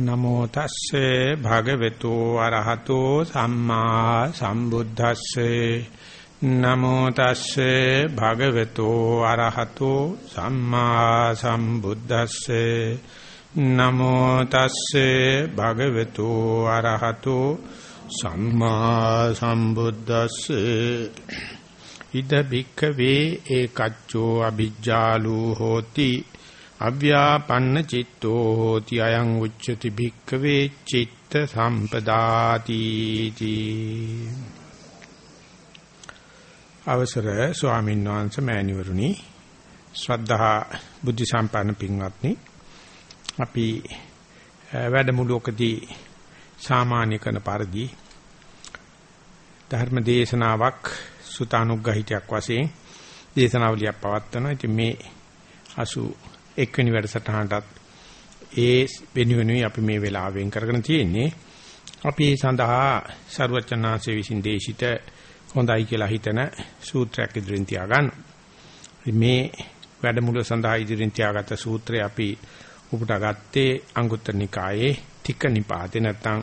නමෝ තස්සේ භගවතු අරහතෝ සම්මා සම්බුද්දස්සේ. නමෝ තස්සේ භගවතු අරහතෝ සම්මා සම්බුද්දස්සේ. නමෝ තස්සේ භගවතු අරහතෝ සම්මා සම්බුද්දස්සේ. ඉද බික්කවේ ඒකච්චෝ අ비ජ්ජාලු හෝති. අව්‍යාපන්න චිත්තෝ හෝති අයං උච්චති භික්ඛවේ චිත්ත සම්පදාති අවසර ස්වාමීන් වහන්සේ මෑණිවරුනි ශ්‍රද්ධා බුද්ධ සම්පන්න පින්වත්නි අපි වැඩමුළුවකදී සාමාන්‍ය කරන පරිදි ධර්ම දේශනාවක් සුතානුග්‍රහිතයක් වශයෙන් දේශනාවලියක් පවත්වනවා. ඉතින් මේ 80 එක්වෙනි වැඩසටහනටත් ඒ වෙනුවෙනුයි අපි මේ වෙලාව වෙන් කරගෙන තියෙන්නේ. අපි සඳහා ਸਰුවචනාංශයේ විසින් දේශිත හොඳයි කියලා හිතන සූත්‍රයක් ඉදිරින් තියාගන්න. මේ වැඩමුළුව සඳහා ඉදිරින් තියාගත්ත සූත්‍රය අපි උපුටා ගත්තේ අංගුත්තර නිකායේ තික නිපාතේ නැත්තම්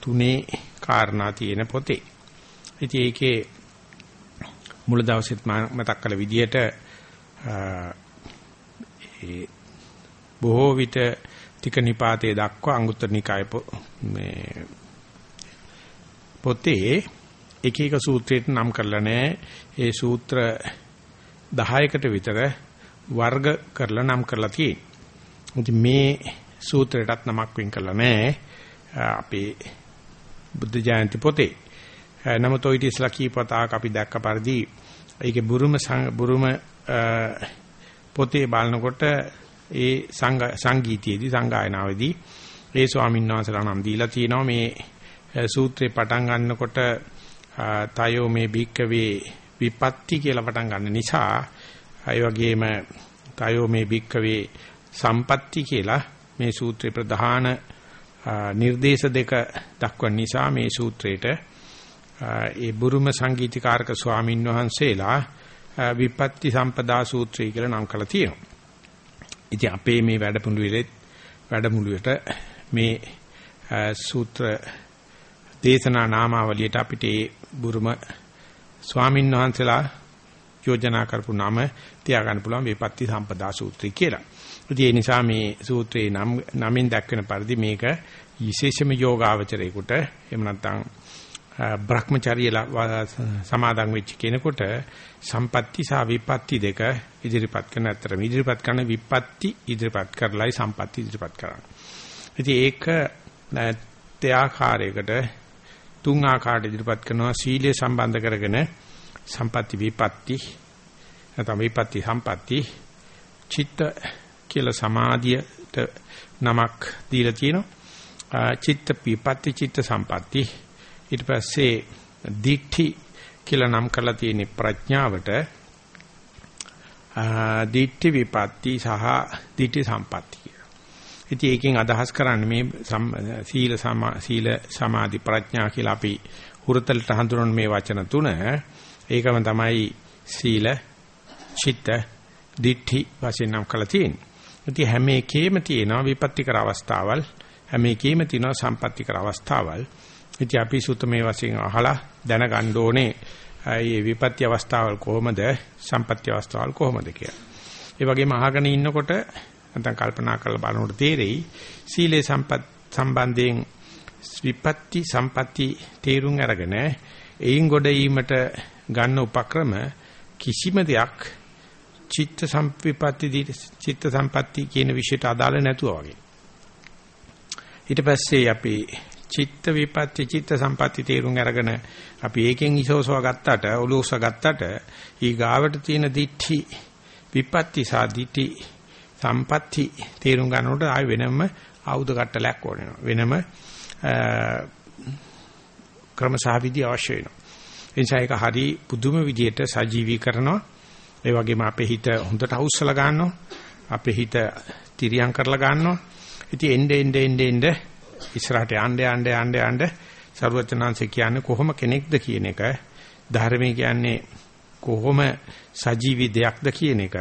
තුනේ කාරණා තියෙන පොතේ. ඉතින් ඒකේ මුල දවසෙත් මතක් කළ විදිහට ඒ බොහෝ විට ටික නිපාතේ දක්වා අංගුත්තර නිකාය මේ පොතේ එක එක සූත්‍රයට නම් කරලා නැහැ. ඒ සූත්‍ර 10කට විතර වර්ග කරලා නම් කරලා තියෙනවා. මේ සූත්‍රයටත් නමක් වෙන් කරලා නැහැ. අපේ බුද්ධ ජයන්ති පොතේ. නමුත් ඔය ඉතිස්ලා කීපතාවක් අපි දැක්ක පරිදි ඒකේ බුරුම බුරුම පොතේ බලනකොට ඒ සංගීතයේදී සංගායනාවේදී ඒ ස්වාමීන් වහන්සේලා නම් දීලා තියෙනවා මේ සූත්‍රේ පටන් ගන්නකොට තයෝ මේ භික්කවේ විපත්ති කියලා පටන් ගන්න නිසා ඒ වගේම තයෝ මේ භික්කවේ සම්පatti කියලා මේ සූත්‍රේ ප්‍රධාන නිර්දේශ දෙක දක්වන නිසා මේ සූත්‍රේට ඒ බුරුම සංගීතකාරක ස්වාමින් වහන්සේලා විපත්ති සම්පදා සූත්‍රය කියලා නම් කරලා තියෙනවා. ඉතින් අපේ මේ වැඩමුළුවේ වැඩමුළුවට මේ සූත්‍ර දේශනා නාමාවලියට අපිට ඒ බුරුම ස්වාමින් වහන්සේලා යෝජනා කරපු නම තියාගන්න පුළුවන් විපත්ති සම්පදා සූත්‍රය කියලා. ඉතින් ඒ නිසා මේ සූත්‍රයේ නම් නමින් දක්වන පරිදි මේක විශේෂම යෝගාවචරයකට එහෙම නැත්නම් භ්‍රමචාරිය සමාදන් වෙච්ච කෙනෙකුට සම්පatti සහ විපatti දෙක ඉදිරිපත් කරන අතරම ඉදිරිපත් කරන විපatti ඉදිරිපත් කරලයි සම්පatti ඉදිරිපත් කරන්නේ. ඉතින් ඒක ත්‍යාකාරයකට තුන් ආකාරයට ඉදිරිපත් කරනවා සීලය සම්බන්ධ කරගෙන සම්පatti විපatti නැත්නම් විපatti සම්පatti චිත්ත කියලා සමාධියට නමක් දීලා තියෙනවා. චිත්ත විපatti චිත්ත සම්පatti ඊට පස්සේ දිඨි කියලා නම් කරලා තියෙන ප්‍රඥාවට දිඨි විපatti සහ දිඨි සම්පatti කියලා. ඉතින් ඒකෙන් අදහස් කරන්නේ මේ සීල සීල සමාධි ප්‍රඥා කියලා අපි හුරතලට හඳුනන මේ වචන තුන ඒකම තමයි සීල චිත්ත දිඨි වශයෙන් නම් කරලා තියෙන්නේ. ඉතින් හැම එකේම තියෙනවා විපත්තිකර අවස්ථාවල් හැම එකේම තියෙනවා සම්පත්තිකර අවස්ථාවල්. ඉතින් අපි සුතමේ වශයෙන් අහලා දැනගන්න ඕනේ මේ විපත්‍ය අවස්ථාවල් කොහොමද සම්පත්‍ය අවස්ථාවල් කොහොමද කියලා. ඒ වගේම අහගෙන ඉන්නකොට නැත්නම් කල්පනා කරලා බලනකොට තේරෙයි සීලේ සම්පත් සම්බන්ධයෙන් විපත්ති සම්පatti තේරුම් අරගෙන එයින් ගොඩ ඊමට ගන්න උපක්‍රම කිසිම දෙයක් චිත්ත සම්පatti චිත්ත සම්පatti කියන විෂයට අදාළ නැතුව වගේ. ඊට පස්සේ අපි චිත්ත විපත්ති චිත්ත සම්පatti තේරුම් අරගෙන අපි ඒකෙන් ඉසෝසව ගත්තට ඔලෝස ගත්තට ඊ ගාවට තියෙන දිඨි විපත්ති සා දිඨි සම්පatti තේරුම් ගන්නකොට ආය වෙනම ආයුධ කට්ටලයක් ඕන වෙනම ක්‍රමසහවිදි අවශ්‍ය වෙනවා. එනිසා ඒක හරි පුදුම විදියට සජීවී කරනවා. ඒ වගේම අපේ හිත හොඳට අවුස්සලා ගන්නවා. අපේ හිත තිරියම් කරලා ගන්නවා. ඉතින් එnde ende ende ende ඉස්සරහට යන්න යන්න යන්න යන්න. ਸਰවචනාංශ කියන්නේ කොහොම කෙනෙක්ද කියන එක. ධර්මයේ කියන්නේ කොහොම සජීවී දෙයක්ද කියන එක.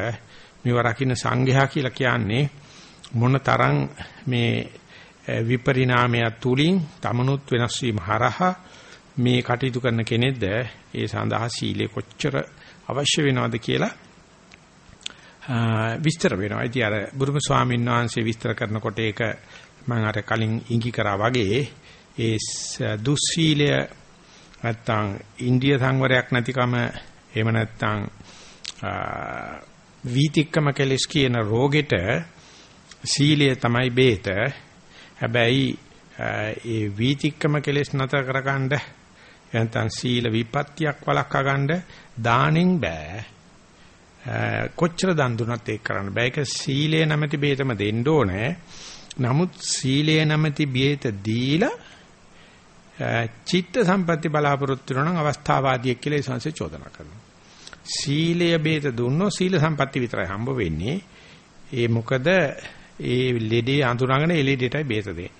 මේව රකින්න සංඝයා කියලා කියන්නේ මොන තරම් මේ විපරිණාමය තුලින් තමනුත් වෙනස් වීම හරහා මේ කටයුතු කරන කෙනෙක්ද? ඒ සඳහා සීලය කොච්චර අවශ්‍ය වෙනවද කියලා විස්තර වෙනවා. ඉතින් අර බුදුම ස්වාමීන් වහන්සේ විස්තර කරනකොට ඒක මම අර කලින් ඉඟි කරා වගේ ඒ දුස්සීලය නැත්තම් ඉන්දිය සංවරයක් නැතිකම එහෙම නැත්තම් වීතික්කම කෙලස් කියන රෝගෙට සීලය තමයි බේත. හැබැයි ඒ වීතික්කම කෙලස් නතර කරගන්න නැත්නම් සීල විපත්තියක් වළක්වා ගන්න දාණයෙන් බෑ. කොච්චර දන් දුන්නත් ඒක කරන්න බෑ. ඒක සීලය නැමැති බේතම දෙන්න ඕනේ. නමුත් සීලය නැමැති බේත දීලා චිත්ත සම්පatti බලාපොරොත්තු වෙනවා නම් අවස්ථාවාදියෙක් කියලා ඒ සංසේ චෝදනා කරනවා. සීලය බේත දුන්නොත් සීල සම්පatti විතරයි හම්බ වෙන්නේ. ඒ මොකද ඒ ලෙඩේ අඳුරගෙන ඒ ලෙඩේටයි බේත දෙන්නේ.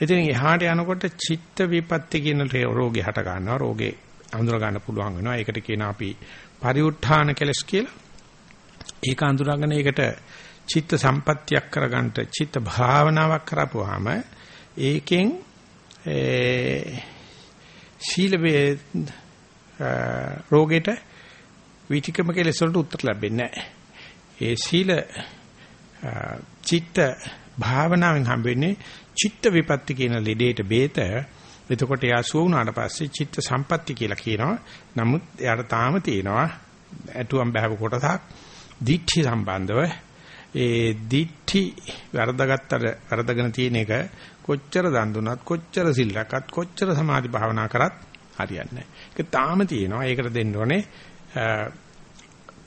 ඉතින් එහාට යනකොට චිත්ත විපත්ති කියන රෝගේ හට ගන්නවා. රෝගේ අඳුර ගන්න පුළුවන් වෙනවා. ඒකට කියන අපි පරිඋත්ථාන කෙලස් කියලා. ඒක අඳුරගෙන ඒකට චිත්ත සම්පත්තියක් කරගන්න චිත්ත භාවනාවක් කරපුවාම ඒකෙන් සීල රෝගෙට විචිකම කෙලෙස් වලට උත්තර ලැබෙන්නේ නැහැ. ඒ සීල චිත්ත භාවනාවෙන් හම්බෙන්නේ චිත්ත විපatti කියන ලෙඩේට බේත. එතකොට එයා සුව වුණාට පස්සේ චිත්ත සම්පatti කියලා කියනවා. නමුත් එයාට තාම තියෙනවා ඇතුම් බහව කොටසක් දිඨි සම්බන්ධව ඒ දිඨි වරදගත්තට වරදගෙන තියෙන එක කොච්චර දන් දුනත් කොච්චර සිල් රැකත් කොච්චර සමාධි භාවනා කරත් හරියන්නේ නැහැ. ඒක තාම තියෙනවා. ඒකට දෙන්න ඕනේ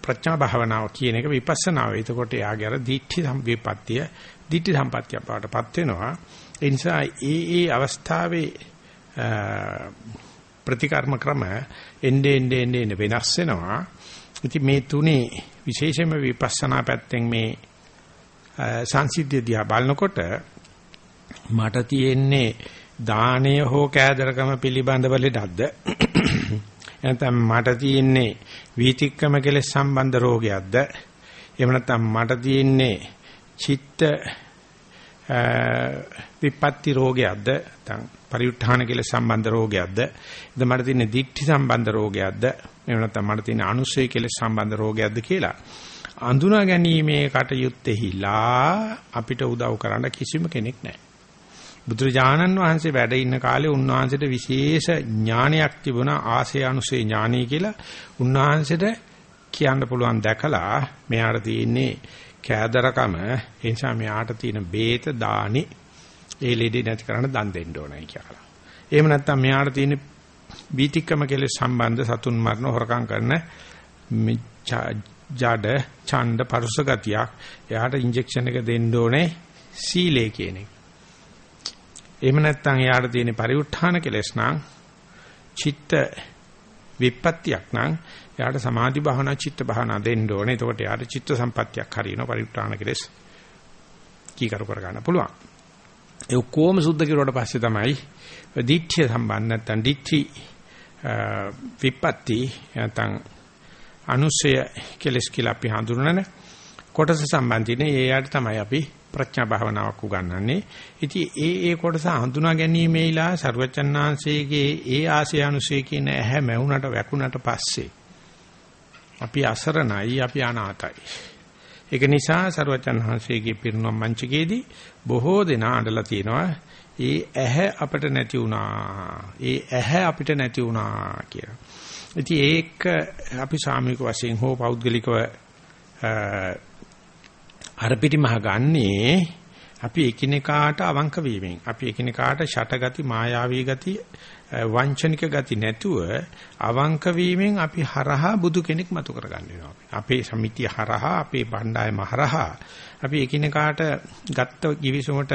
ප්‍රඥා භාවනාව කියන එක විපස්සනාව. එතකොට යාගේ අර දිට්ඨි සම්විපත්තිය, දිට්ඨි සම්පත්තිය පාටපත් වෙනවා. ඒ නිසා ඒ ඒ අවස්ථාවේ ප්‍රතිකර්ම ක්‍රම එnde ende ende වෙනස් වෙනවා. ඉතින් මේ තුනේ විශේෂයෙන්ම විපස්සනා පැත්තෙන් මේ සංසිද්ධිය දිහා බලනකොට මට තියෙන්නේ දානය හෝ කෑදරකම පිළිබඳව ලෙඩක්ද? නැත්නම් මට තියෙන්නේ වීතික්කම කෙලෙස් සම්බන්ධ රෝගයක්ද? එහෙම නැත්නම් මට තියෙන්නේ චිත්ත විපත්ති රෝගයක්ද? නැත්නම් පරිඋත්ථාන කෙලෙස් සම්බන්ධ රෝගයක්ද? එද මට තියෙන්නේ දික්ටි සම්බන්ධ රෝගයක්ද? එහෙම නැත්නම් මට තියෙන්නේ අනුස්සය කෙලෙස් සම්බන්ධ රෝගයක්ද කියලා. අඳුනා ගැනීමේ කටයුත්තේහිලා අපිට උදව් කරන්න කිසිම කෙනෙක් නැහැ. බුදුරජාණන් වහන්සේ වැඩ ඉන්න කාලේ උන්වහන්සේට විශේෂ ඥානයක් තිබුණා ආසේ අනුසේ ඥානයි කියලා. උන්වහන්සේට කියන්න පුළුවන් දැකලා මෙයාට තියෙන්නේ කෑදරකම. ඒ නිසා මෙයාට තියෙන බේත දානි ඒ ලෙඩේ නැති කරන්න දන් දෙන්න ඕනයි කියලා. එහෙම නැත්නම් මෙයාට තියෙන බීතික්කම කෙලෙස් සම්බන්ධ සතුන් මරණ හොරකම් කරන ජඩ ඡණ්ඩ පරුස ගතියක් එයාට ඉන්ජෙක්ෂන් එක දෙන්න ඕනේ සීලේ කියන එක. එහෙම නැත්නම් එයාට තියෙන පරිඋත්ථාන කෙලස් නම් චිත්ත විපත්තියක් නම් එයාට සමාධි භාවනා චිත්ත භාවනා දෙන්න ඕනේ. එතකොට එයාට චිත්ත සම්පත්තියක් හරියනවා පරිඋත්ථාන කෙලස් කීකරු කර ගන්න පුළුවන්. ඒ ඔක්කොම සුද්ධ කිරුවට පස්සේ තමයි දිට්ඨිය සම්බන්ධ නැත්නම් දිට්ඨි විපත්ති නැත්නම් අනුසය කෙලස් කියලා අපි හඳුනන කොටස සම්බන්ධින ඒ යාට තමයි අපි ප්‍රඥා භාවනාවක් උගන්වන්නේ. ඉතින් ඒ ඒ කොටස හඳුනා ගැනීමේලා ਸਰවචන්නාංශයේගේ ඒ ආශය අනුසය කියන ඇහැ මැවුනට වැකුණට පස්සේ අපි අසරණයි අපි අනාතයි. ඒක නිසා ਸਰවචන්නාංශයේගේ පිරුණම් මංචකයේදී බොහෝ දෙනා අඬලා තියෙනවා ඒ ඇහැ අපිට නැති වුණා. ඒ ඇහැ අපිට නැති වුණා කියලා. ඉතින් ඒක අපි සාමූහික වශයෙන් හෝ පෞද්ගලිකව අර පිටිමහ ගන්නේ අපි එකිනෙකාට අවංක වීමෙන්. අපි එකිනෙකාට ෂටගති මායාවී ගති වංචනික ගති නැතුව අවංක වීමෙන් අපි හරහා බුදු කෙනෙක් මතු කරගන්න වෙනවා අපේ. සමිතිය හරහා අපේ බණ්ඩායම හරහා අපි එකිනෙකාට ගත්ත givisumට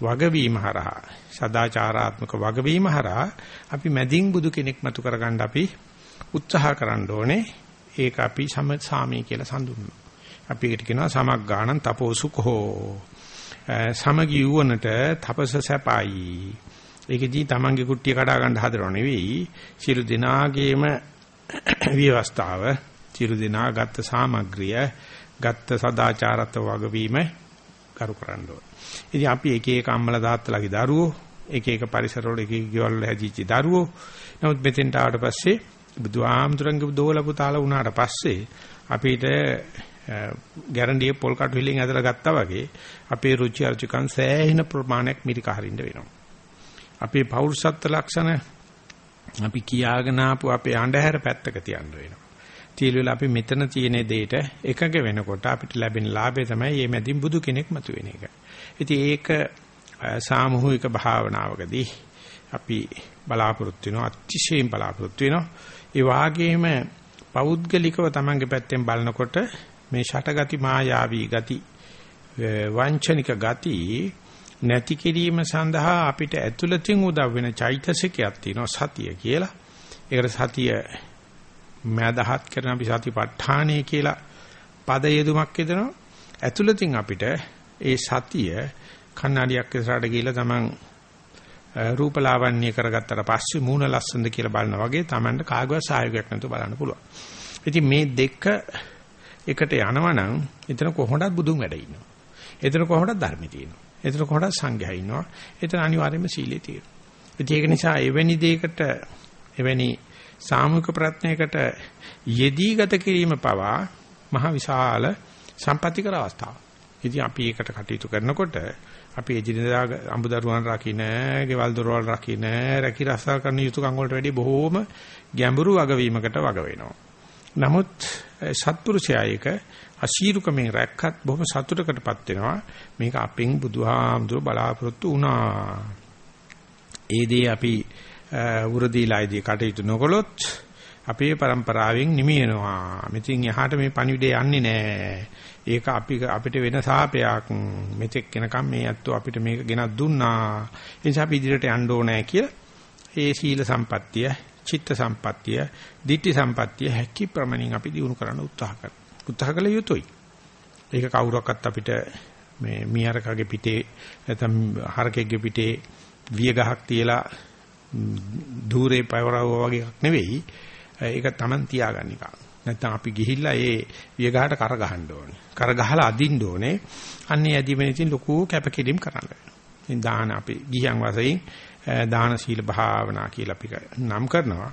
වගවීම හරහා සදාචාරාත්මක වගවීම හරහා අපි මැදින් බුදු කෙනෙක් මතු කරගන්න අපි උත්සාහ කරන්න ඕනේ ඒක අපි සම සාමී කියලා සඳුන්වනවා අපි ඒකට කියනවා සමග්ගාණං තපෝසුකෝ. සමගි වුණට තපස සැපයි. ඒකෙදී තමන්ගේ කුට්ටිය කඩා ගන්න හදනව නෙවෙයි. සියලු දිනාගේම විවස්ථාව, සියලු දිනා ගත්ත සාමග්‍රිය, ගත්ත සදාචාරත වගවීම කරු කරන්න ඕන. ඉතින් අපි එක එක අම්මලා තාත්තලාගේ දරුවෝ එක එක පරිසරවල එක එක ගෙවල් වල හැදිච්ච දරුවෝ නමුත් මෙතෙන්ට ආවට පස්සේ බුදුආමතුරුන්ගේ දෝල පුතාලා වුණාට පස්සේ අපිට ගැරන්ඩියේ පොල් කටු හිලින් ඇදලා ගත්තා වගේ අපේ රුචි අරුචිකන් සෑහෙන ප්‍රමාණයක් මිරික හරින්න වෙනවා. අපේ පෞරුෂත්ව ලක්ෂණ අපි කියාගෙන ආපු අපේ අඳුර පැත්තක තියන්න වෙනවා. තීලවල අපි මෙතන තියෙන දෙයට එකග වෙනකොට අපිට ලැබෙන ලාභය තමයි මේ මැදින් බුදු කෙනෙක් මතුවෙන එක. ඉතින් ඒක සාමූහික භාවනාවකදී අපි බලාපොරොත්තු වෙනවා අතිශයින් බලාපොරොත්තු වෙනවා. ඒ වාගේම පෞද්ගලිකව Tamange පැත්තෙන් බලනකොට මේ ෂටගති මායාවී ගති වංචනික ගති නැති කිරීම සඳහා අපිට ඇතුළතින් උදව් වෙන චෛතසිකයක් තියෙනවා සතිය කියලා. ඒකට සතිය මෑදහත් කරන අපි සතිපට්ඨානය කියලා පද යෙදුමක් යදනවා. ඇතුළතින් අපිට ඒ සතිය කන්නඩියක් ඉස්සරහට ගිහිල්ලා තමන් රූපලාවන්‍ය කරගත්තට පස්සේ මූණ ලස්සනද කියලා බලනා වගේ තමන්ට කාගවත් සහයෝගයක් නැතුව බලන්න පුළුවන්. ඉතින් මේ දෙක එකට යනවනම් එතන කොහොමද බුදුන් වැඩ ඉන්නවා. එතන කොහොමද ධර්මය තියෙනවා. එතන කොහොමද සංඝයා ඉන්නවා. එතන අනිවාර්යයෙන්ම සීලය තියෙනවා. ඒක නිසා එවැනි දෙයකට එවැනි සාමූහික ප්‍රඥයකට යෙදී ගත කිරීම පවා මහ විශාල සම්පත්‍තිකර අවස්ථාවක්. ඉතින් අපි ඒකට කටයුතු කරනකොට අපි එදිනෙදා අඹදරුවන් රකින්න, ගෙවල් දොරවල් රකින්න, රැකී රක්ෂා කරන යුතුයකම් වලට වැඩිය බොහෝම ගැඹුරු වගවීමකට වග වෙනවා. නමුත් සත්පුරුෂයා ඒක අශීරුකමෙන් රැක්කත් බොහොම සතුටකටපත් වෙනවා. මේක අපෙන් බුදුහාමුදුර බලාපොරොත්තු වුණා. ඒ දේ අපි උරදීලායිදී කටයුතු නොකළොත් අපේ પરම්පරාවෙන් නිමිනවා. මෙතින් එහාට මේ පණිවිඩය යන්නේ නැහැ. ඒක අපි අපිට වෙන සාපයක්. මෙතෙක් වෙනකම් මේ අත්තු අපිට මේක ගෙනත් දුන්නා. ඒ නිසා අපි ඉදිරියට යන්න ඕනේ කියලා ඒ සීල සම්පත්තිය චිත්ත සම්පත්තිය, ditthi සම්පත්තිය හැකි ප්‍රමණින් අපි දිනු කරන්න උත්සාහ කරනවා. උත්සාහ කළ යුතුයි. ඒක කවුරක්වත් අපිට මේ මීහරකගේ පිටේ නැත්නම් හරකෙක්ගේ පිටේ විය ගහක් තියලා ධූරේ පවරව වගේ එකක් නෙවෙයි. ඒක Taman තියාගන්න එක. නැත්නම් අපි ගිහිල්ලා ඒ විය ගහට කර ගහන්න ඕනේ. කර ගහලා අදින්න ඕනේ. අන්නේ ඇදීමෙන් ඉතින් ලොකු කැපකිරීම කරන්න වෙනවා. ඉතින් දාන අපි ගිහියන් වශයෙන් දාන සීල භාවනා කියලා අපි නම් කරනවා.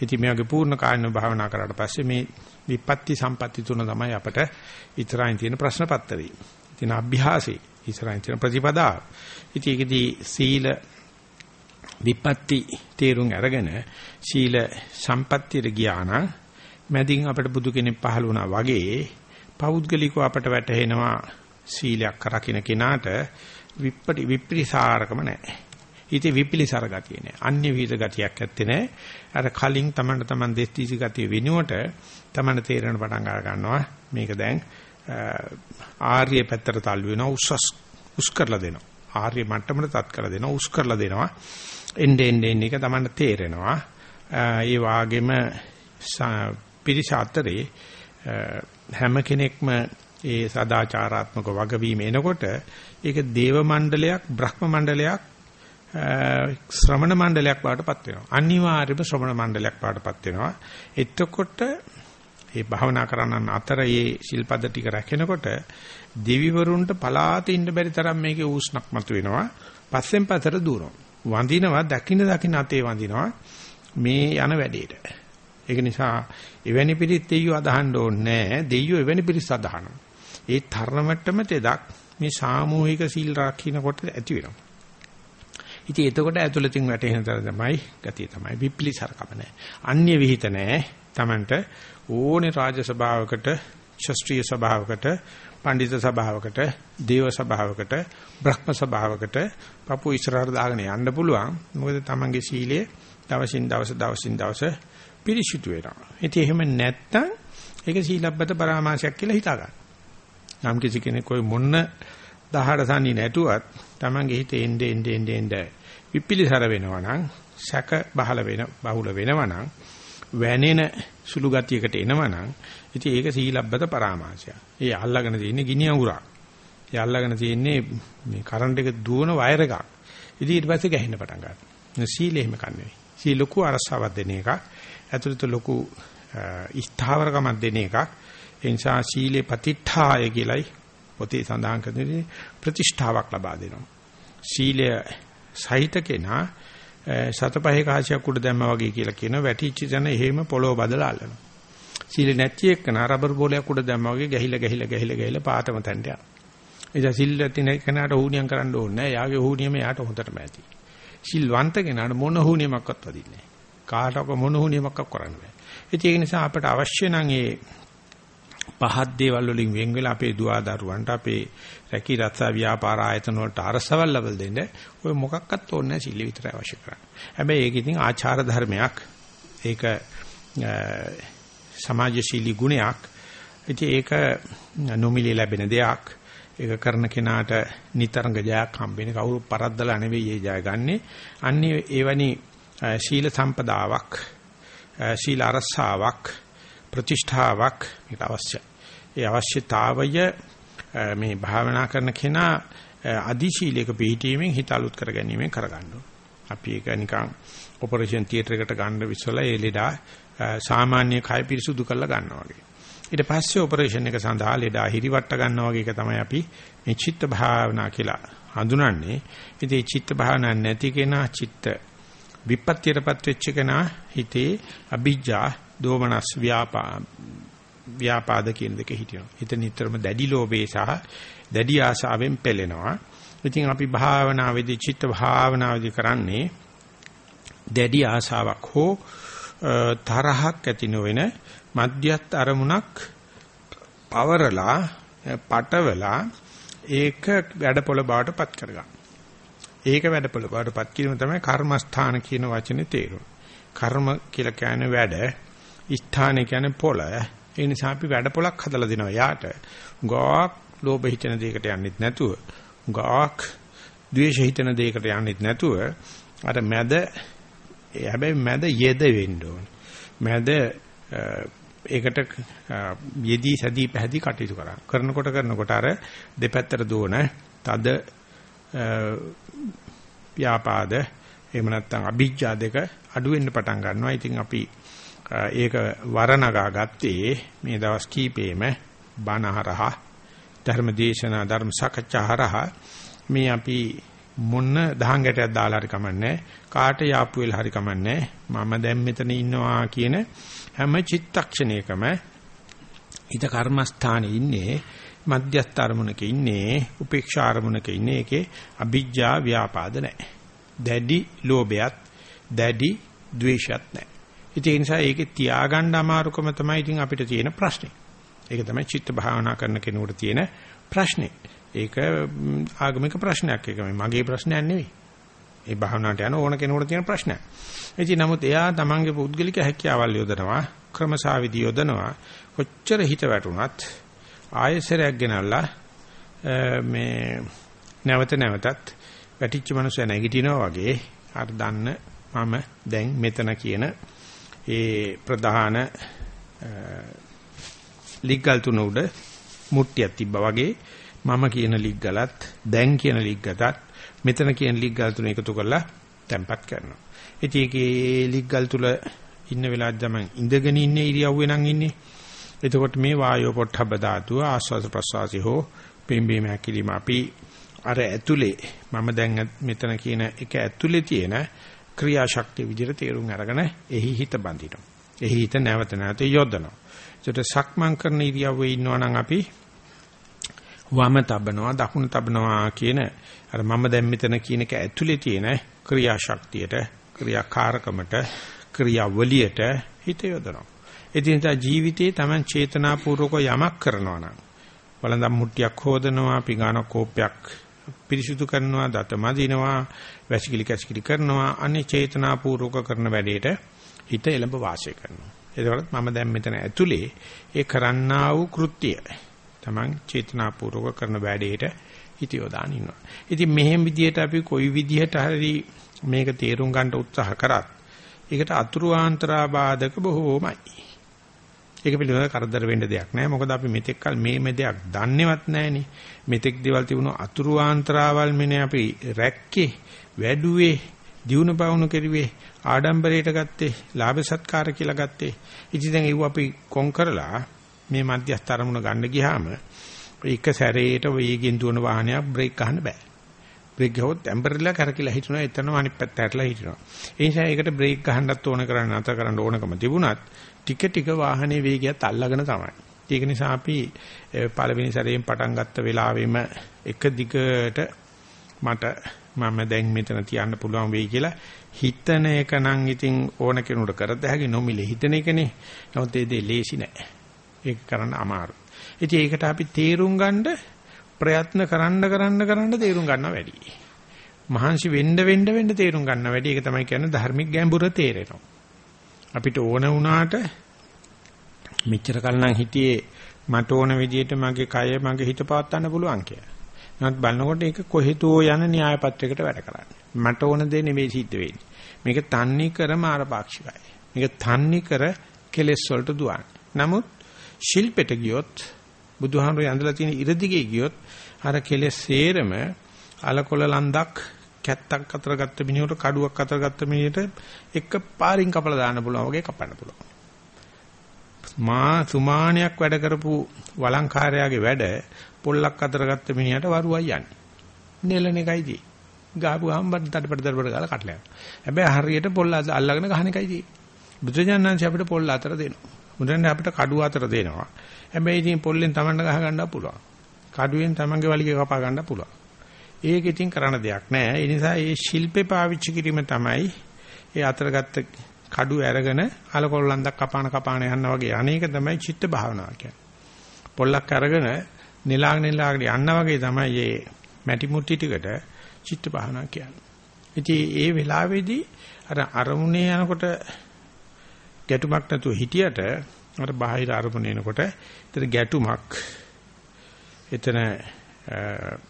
ඉතින් මේ වගේ පූර්ණ කායන භාවනා කරාට පස්සේ මේ විපත්ති සම්පatti තුන තමයි අපට ඉතරයින් තියෙන ප්‍රශ්න පත්‍රය. ඉතින් අභ්‍යාසී ඉතරයින් තියෙන ප්‍රතිපදා. ඉතින් ඒකදී සීල විපත්ති තේරුම් අරගෙන සීල සම්පත්තියට ගියා නම් මැදින් අපට බුදු කෙනෙක් පහළ වුණා වගේ පෞද්ගලිකව අපට වැටහෙනවා සීලයක් රකින්න කෙනාට විප්පටි විප්‍රිසාරකම නැහැ. ඊටේ විපිලිසර ගතිය නෑ. අන්‍ය විහිද ගතියක් ඇත්තේ නෑ. අර කලින් තමන්ට තමන් දෙස්තිසි ගතිය වෙනුවට තමන්ට තේරෙන පටන් අර ගන්නවා. මේක දැන් ආර්ය පැත්තට තල්ලු වෙනවා උස්සස් උස් කරලා දෙනවා. ආර්ය මට්ටමට තත් කරලා දෙනවා උස් කරලා දෙනවා. එන්නේ එන්නේ එක තමන්ට තේරෙනවා. ඒ වාගේම පිරිස අතරේ හැම කෙනෙක්ම ඒ සදාචාරාත්මක වගවීම එනකොට ඒක දේව මණ්ඩලයක් බ්‍රහ්ම මණ්ඩලයක් ශ්‍රමණ මණ්ඩලයක් බාටපත් වෙනවා. අනිවාර්යයෙන්ම ශ්‍රමණ මණ්ඩලයක් බාටපත් වෙනවා. එතකොට මේ භාවනා කරනන් අතර මේ ශිල්පද ටික රැකෙනකොට දෙවිවරුන්ට පලාත ඉන්න බැරි තරම් මේකේ ඌස්නක් මතුවෙනවා. පස්සෙන් පතර දුරනවා. වඳිනවා දකින්න දකින්න අතේ වඳිනවා මේ යන වැඩේට. ඒක නිසා එවැනි පිළිත් දෙයියෝ අදහන්න ඕනේ නැහැ. දෙයියෝ එවැනි පිළිස් අදහනවා. ඒ තරමටම තෙදක් මේ සාමූහික සීල් රකින්නකොට ඇති වෙනවා. ඉතින් එතකොට ඇතුළතින් වැටෙන තර තමයි ගතිය තමයි විප්ලිසරකම නැහැ. අන්‍ය විಹಿತ නැහැ. Tamanට ඕනේ රාජ ස්වභාවකට, ශාස්ත්‍රීය ස්වභාවකට, පඬිත ස්වභාවකට, දේව ස්වභාවකට, බ්‍රහ්ම ස්වභාවකට පපු ඉස්සරහට දාගෙන යන්න පුළුවන්. මොකද Tamanගේ සීලය දවසින් දවස දවසින් දවස පිරිසිදු වෙනවා. ඉතින් එහෙම නැත්තම් ඒක සීලබ්බත පරාමාසයක් කියලා හිතා ගන්න. නම් කිසි කෙනෙක් કોઈ මොන්න 18 සානි නැතුවත් Tamange හිතේ එnde ende ende ende විපිලිසර වෙනවා නම් සැක බහල වෙන බහුල වෙනවා නම් වැනෙන සුළු ගතියකට එනවා නම් ඉතින් ඒක සීලබ්බත පරාමාසය. ඒ අල්ලගෙන තියෙන්නේ ගිනි අඟුරක්. ඒ අල්ලගෙන තියෙන්නේ මේ කරන්ට් එක දුවන වයර් එකක්. ඉතින් ඊට පස්සේ ගැහෙන්න පටන් ගන්නවා. සීලෙ එහෙම කන්නේ. සීල ලොකු අරසාවක් දෙන එකක්. ඇතුළත ලොකු ස්ථාවරකමක් දෙන එකක්. ඒ නිසා සීලේ පතිඨාය කියලයි පොතේ සඳහන් කරන්නේ ප්‍රතිෂ්ඨාවක් ලබා දෙනවා. සීලය සහිත කෙනා සතපහේ කාසියක් උඩ දැම්මා වගේ කියලා කියන වැටිච්ච තැන එහෙම පොළොව බදලා අල්ලනවා. සීල නැති එක්කන රබර් බෝලයක් උඩ දැම්මා වගේ ගැහිලා ගැහිලා ගැහිලා ගැහිලා පාතම තැන්ට යනවා. එදා සිල් නැති කෙනාට හුනියම් කරන්න ඕනේ නැහැ. යාගේ හුනියම යාට හොඳටම ඇති. සිල්වන්ත කෙනාට මොන හුනියමක්වත් වදින්නේ නැහැ. කාටක මොන හුනියමක්වත් කරන්න බෑ. ඒක නිසා අපට අවශ්‍ය නම් ඒ පහත් දේවල් වලින් වෙන් වෙලා අපේ දුවා දරුවන්ට අපේ රැකී රක්ෂා ව්‍යාපාර ආයතන වලට අරසවල් ලබල් දෙන්න ඔය මොකක්වත් ඕනේ නැහැ සිල්ල විතරයි අවශ්‍ය කරන්නේ. හැබැයි ඒක ඉතින් ආචාර ධර්මයක්. ඒක සමාජශීලී ගුණයක්. ඉතින් ඒක නොමිලේ ලැබෙන දෙයක්. ඒක කරන කෙනාට නිතරංග ජයක් හම්බෙන්නේ කවුරු පරද්දලා නෙවෙයි ඒ ජය ගන්නෙ. අන්නේ එවැනි ශීල සම්පදාවක් ශීල අරසාවක් ප්‍රතිෂ්ඨාවක් මේක අවශ්‍යයි. ඒ අවශ්‍යතාවය මේ භාවනා කරන කෙනා අදිශීලයක පිළිටීමෙන් හිත අලුත් කර ගැනීමෙන් කරගන්න අපි ඒක නිකන් ඔපරේෂන් තියටර් එකට ගන්න විශ්වලා ඒ ලෙඩා සාමාන්‍ය කය පිරිසුදු කරලා ගන්නවා වගේ. ඊට පස්සේ ඔපරේෂන් එක සඳහා ලෙඩා හිරිවට ගන්නවා වගේ එක තමයි අපි මේ චිත්ත භාවනා කියලා හඳුනන්නේ. ඉතින් මේ චිත්ත භාවනා නැති කෙනා චිත්ත විපත්‍යයටපත් වෙච්ච කෙනා හිතේ අභිජ්ජා දෝමනස් ව්‍යාපා ව්‍යාපාද කියන දෙක හිටිනවා. හිත නිතරම දැඩි ලෝභේ සහ දැඩි ආශාවෙන් පෙළෙනවා. ඉතින් අපි භාවනාවේදී චිත්ත භාවනාවේදී කරන්නේ දැඩි ආශාවක් හෝ තරහක් ඇති නොවන මධ්‍යස්ථ අරමුණක් පවරලා පටවලා ඒක වැඩපොළ බවට පත් කරගන්න. ඒක වැඩපොළ බවට පත් කිරීම තමයි කර්මස්ථාන කියන වචනේ තේරුම. කර්ම කියලා කියන්නේ වැඩ, ස්ථාන කියන්නේ පොළ. ඒ නිසා අපි වැඩපොළක් හදලා දෙනවා යාට. ගාක් ලෝභ හිතන දෙයකට යන්නෙත් නැතුව, ගාක් ද්වේෂ හිතන දෙයකට යන්නෙත් නැතුව අර මැද හැබැයි මැද යෙද වෙන්න ඕන. මැද ඒකට යෙදී සැදී පැහැදී කටයුතු කරා. කරනකොට කරනකොට අර දෙපැත්තට දුවන තද ව්‍යාපාද එහෙම නැත්නම් අභිජ්ජා දෙක අඩු වෙන්න පටන් ගන්නවා. ඉතින් අපි ඒක වරණගා ගත්තේ මේ දවස් කීපෙම බණහරහ ධර්ම දේශනා ධර්ම සාකච්ඡා හරහා මේ අපි මොන දහංගටයක් දාලා හරි කමන්නේ කාට යාපු වෙලා හරි කමන්නේ මම දැන් මෙතන ඉන්නවා කියන හැම චිත්තක්ෂණයකම හිත කර්මස්ථානයේ ඉන්නේ මධ්‍යස්ථ අරමුණක ඉන්නේ උපේක්ෂා අරමුණක ඉන්නේ. ඒකේ අභිජ්ජා ව්‍යාපාද නැහැ. දැඩි ලෝභයත් දැඩි ද්වේෂයත් නැහැ. ඉතින් ඒ නිසා ඒකේ තියාගන්න අමාරුකම තමයි ඉතින් අපිට තියෙන ප්‍රශ්නේ. ඒක තමයි චිත්ත භාවනා කරන කෙනෙකුට තියෙන ප්‍රශ්නේ. ඒක ආගමික ප්‍රශ්නයක් ඒක මගේ ප්‍රශ්නයක් නෙවෙයි ඒ භාවනාවට යන ඕන කෙනෙකුට තියෙන ප්‍රශ්නයක්. ඉතින් නමුත් එයා තමන්ගේ පුද්ගලික හැකියාවල් යොදනවා, ක්‍රමසාවිදි යොදනවා. කොච්චර හිත වැටුණත් ආයසරයක් ගෙනල්ලා මේ නැවත නැවතත් වැටිච්ච මනුස්සය නැගිටිනවා වගේ අර දන්න මම දැන් මෙතන කියන ඒ ප්‍රධාන ලිග්ගල් තුන උඩ මුට්ටියක් තිබ්බා වගේ මම කියන ලිග්ගලත් දැන් කියන ලිග්ගතත් මෙතන කියන ලිග්ගල් තුන එකතු කරලා තැම්පත් කරනවා. ඉතින් ඒකේ ලිග්ගල් තුල ඉන්න වෙලාවට තමයි ඉඳගෙන ඉන්නේ ඉරියව්වේ නම් ඉන්නේ. එතකොට මේ වායෝ පොට්ටබ්බ ධාතුව ආස්වාද ප්‍රසවාසي හෝ පිම්බීම හැකිලිම අපි අර ඇතුලේ මම දැන් මෙතන කියන එක ඇතුලේ තියෙන ක්‍රියාශක්තිය විදිහට තේරුම් අරගෙන එහි හිත බඳිනවා. එහි හිත නැවත නැවත යොදනවා. ඒකට සක්මන් කරන ඉරියව්වේ ඉන්නවා නම් අපි වම තබනවා දකුණ තබනවා කියන අර මම දැන් මෙතන කියන එක ඇතුලේ තියෙන ක්‍රියාශක්තියට ක්‍රියාකාරකමට ක්‍රියාවලියට හිත යොදනවා. එදිනදා ජීවිතයේ Taman චේතනාපූර්වක යමක් කරනවා නම් වළඳම් මුට්ටියක් හොදනවා, පිඟාන කෝප්පයක් පිරිසිදු කරනවා, දත මදිනවා, වැසිකිලි කැසිකිලි කරනවා, අනේ චේතනාපූර්වක කරන වැඩේට හිත එළඹ වාසය කරනවා. එතකොට මම දැන් මෙතන ඇතුලේ ඒ කරන්නා වූ කෘත්‍යය Taman චේතනාපූර්වක කරන වැඩේට හිත යොදාන ඉන්නවා. ඉතින් මෙහෙම විදියට අපි කොයි විදිහට හරි මේක තේරුම් ගන්න උත්සාහ කරත් ඒකට අතුරු ආන්තරා බාධක බොහෝමයි. ඒක පිළිබඳව කරදර වෙන්න දෙයක් නැහැ. මොකද අපි මෙතෙක් කල මේ මේ දෙයක් දන්නේවත් නැහනේ. මෙතෙක් දේවල් තිබුණු අතුරු ආන්තරාවල් මෙනේ අපි රැක්කේ, වැඩුවේ, දියුණු පවුණු කෙරුවේ, ආඩම්බරයට ගත්තේ, ලාභ සත්කාර කියලා ගත්තේ. ඉතින් දැන් ඒව අපි කොන් කරලා මේ මධ්‍යස්ථ අරමුණ ගන්න ගියාම එක සැරේට වේගෙන් දුවන වාහනයක් බ්‍රේක් ගන්න බෑ. බ්‍රේක් ගහුවොත් ඇම්බරලා කරකිලා හිටිනවා එතනම අනිත් පැත්ත ඇරලා හිටිනවා. ඒ නිසා ඒකට බ්‍රේක් ගහන්නත් ඕන කරන්නේ නැතර කරන්න ඕනකම තිබුණත් ටික ටික වාහනේ වේගයත් අල්ලගෙන තමයි. ඒක නිසා අපි පළවෙනි සැරේම පටන් ගත්ත වෙලාවෙම එක දිගට මට මම දැන් මෙතන තියන්න පුළුවන් වෙයි කියලා හිතන එක නම් ඉතින් ඕන කෙනෙකුට කරත හැකි නොමිලේ හිතන එකනේ. නමුත් ඒ දේ ලේසි නෑ. ඒක කරන්න අමාරුයි. ඉතින් ඒකට අපි තේරුම් ගන්න ප්‍රයත්න කරන්න කරන්න කරන්න තේරුම් ගන්නවා වැඩි. මහන්සි වෙන්න වෙන්න වෙන්න තේරුම් ගන්නවා වැඩි. ඒක තමයි කියන්නේ ධර්මික ගැඹුර තේරෙනවා. අපිට ඕන වුණාට මෙච්චර කල් නම් හිටියේ මට ඕන විදිහට මගේ කය මගේ හිත පවත්වන්න පුළුවන් කියලා. නමුත් බලනකොට ඒක කොහෙතෝ යන න්‍යාය පත්‍රයකට වැඩ කරන්නේ. මට ඕන දේ නෙමෙයි සිද්ධ වෙන්නේ. මේක තන්නේ කර මාරපාක්ෂිකයි. මේක තන්නේ කර කෙලෙස් වලට දුවන්නේ. නමුත් ශිල්පෙට ගියොත් බුදුහාමුදුරේ ඇඳලා තියෙන ඉරදිගේ ගියොත් අර කෙලෙස් සේරම අලකොල ලන්දක් කැත්තක් අතර ගත්ත මිනිහට කඩුවක් අතර ගත්ත මිනිහට එක පාරින් කපලා දාන්න පුළුවන් වගේ කපන්න පුළුවන්. මා සුමානයක් වැඩ කරපු වළංකාරයාගේ වැඩ පොල්ලක් අතර ගත්ත මිනිහට වරුවයි යන්නේ. නෙලන එකයි තියෙන්නේ. ගාපු ගාම් බඩ තඩපඩ තඩපඩ ගාලා කටලා යනවා. හැබැයි හරියට පොල්ල අල්ලගෙන ගහන එකයි තියෙන්නේ. බුදුජානනාංශ අපිට පොල්ල අතර දෙනවා. මුදෙන් අපිට කඩුව අතර දෙනවා. හැබැයි ඉතින් පොල්ලෙන් Tamanne ගහ ගන්න පුළුවන්. කඩුවෙන් Tamanගේ වලිගය කපා ගන්න පුළුවන්. ඒක ඉතින් කරන්න දෙයක් නෑ. ඒ නිසා මේ ශිල්පේ පාවිච්චි කිරීම තමයි ඒ අතර ගත්ත කඩුව අරගෙන අලකොල්ලන්දක් කපාන කපාන යනවා වගේ අනේක තමයි චිත්ත භාවනාව කියන්නේ. පොල්ලක් අරගෙන නෙලාගෙන නෙලාගෙන යනවා වගේ තමයි මේ මැටි මුට්ටි ටිකට චිත්ත භාවනාව කියන්නේ. ඉතින් ඒ වෙලාවේදී අර අරමුණේ යනකොට ගැටුමක් නැතුව හිටියට අර බාහිර අරමුණ එනකොට එතන ගැටුමක් එතන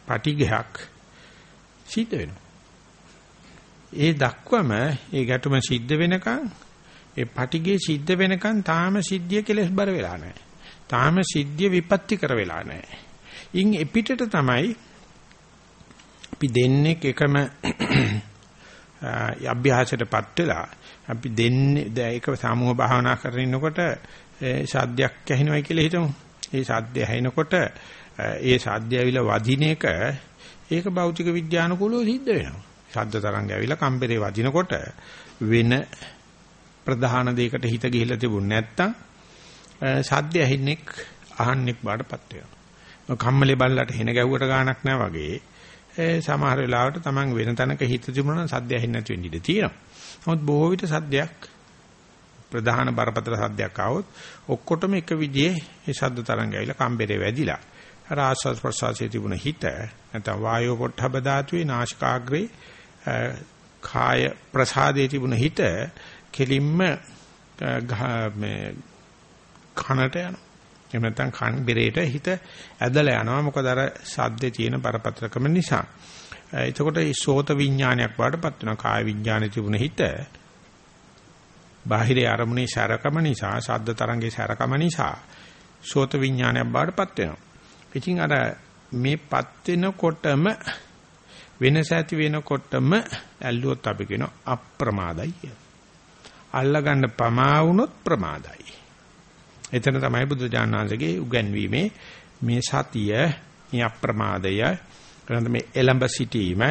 පටිඝයක් සිද්ධ වෙනවා. ඒ දක්වම ඒ ගැටුම සිද්ධ වෙනකන් ඒ පටිඝේ සිද්ධ වෙනකන් තාම සිද්ධිය කෙලස් බර වෙලා නැහැ. තාම සිද්ධිය විපත්ති කර වෙලා නැහැ. ඉන් එපිටට තමයි අපි දෙන්නේ එකම අභ්‍යාසයටපත් වෙලා අපි දෙන්නේ ඒක සාමූහ භාවනා කරගෙන ඉන්නකොට සාද්දයක් ඇහෙනවයි කියලා හිතමු. ඒ සාද්දය ඇහෙනකොට ඒ සාද්දය ඇවිල්ලා වදින එක ඒක භෞතික විද්‍යානුකූලව සිද්ධ වෙනවා. ශබ්ද තරංග ඇවිල්ලා කම්පරේ වදිනකොට වෙන ප්‍රධාන දෙයකට හිත ගිහිල්ලා තිබුණ නැත්තම් සාද්දය ඇහෙන්නෙක් අහන්නෙක් බාටපත් වෙනවා. කම්මලේ බල්ලට හෙන ගැව්වට ගාණක් නැහැ වගේ සමහර වෙලාවට Taman වෙන තැනක හිත තිබුණා නම් සද්ද ඇහෙන්නේ නැති වෙන්න ඉඩ තියෙනවා. නමුත් බොහෝ විට සද්දයක් ප්‍රධාන බරපතල සද්දයක් ආවොත් ඔක්කොටම එක විදිහේ ඒ ශබ්ද තරංගය ඇවිල්ලා කම්බරේ වැදිලා අර ආස්වාද ප්‍රසවාසයේ තිබුණ හිත නැත්නම් වායෝ පොට්ටබ ධාතුවේ නාසිකාග්‍රේ කාය ප්‍රසාදයේ තිබුණ හිත කෙලින්ම මේ කනට යනවා. එහෙම නැත්නම් කන් බෙරේට හිත ඇදලා යනවා. මොකද අර සද්දේ තියෙන බරපතලකම නිසා. එතකොට මේ සෝත විඥානයක් වඩපත් වෙනවා. කාය විඥානේ තිබුණ හිත බාහිරේ අරමුණේ සැරකම නිසා, ශබ්ද තරංගේ සැරකම නිසා සෝත විඥානයක් බාඩපත් වෙනවා. ඉතින් අර මේපත් වෙනකොටම වෙනස ඇති වෙනකොටම ඇල්ලුවොත් අපි කියන අප්‍රමාදයි කියලා. අල්ලගන්න පමා වුණොත් ප්‍රමාදයි. එතන තමයි බුදුජානනාංශගේ උගන්වීමේ මේ සතිය, මේ අප්‍රමාදය, මේ එලඹ සිටීම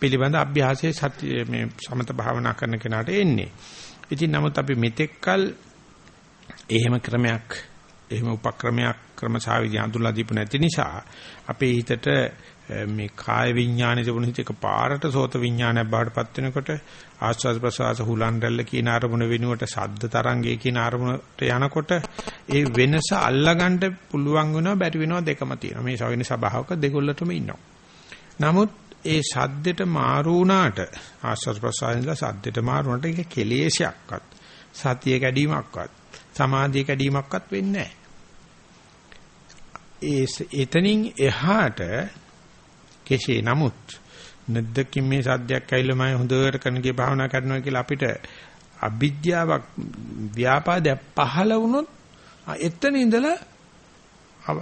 පිළිබඳ අභ්‍යාසයේ සතිය මේ සමත භාවනා කරන කෙනාට එන්නේ. ඉතින් නමුත් අපි මෙතෙක්කල් එහෙම ක්‍රමයක් එහෙම උපක්‍රමයක් ක්‍රමසාවිදි අඳුල්ලා දීපු නැති නිසා අපේ හිතට Eh, මේ කාය විඥානයේ තිබුණ හිත එක පාරට සෝත විඥානයක් බවට පත් වෙනකොට ආස්වාද ප්‍රසවාස හුලන් රැල්ල කියන අරමුණ වෙනුවට ශබ්ද තරංගයේ කියන අරමුණට යනකොට ඒ වෙනස අල්ලගන්න පුළුවන් වෙනවා බැරි වෙනවා දෙකම තියෙනවා. මේ සවින සභාවක දෙකොල්ලටම ඉන්නවා. නමුත් ඒ ශබ්දෙට මාරු වුණාට ආස්වාද ප්‍රසවාසෙන්ලා ශබ්දෙට මාරු වුණාට ඒක කෙලේශයක්වත් සතිය කැඩීමක්වත් සමාධිය කැඩීමක්වත් වෙන්නේ නැහැ. ඒ එතනින් එහාට කෙසේ නමුත් නැද්දකින් මේ සද්දයක් ඇවිල්ලා මම හොඳට කනගේ භාවනා කරනවා කියලා අපිට අවිද්‍යාවක් ව්‍යාපාදයක් පහළ වුණොත් එතන ඉඳලා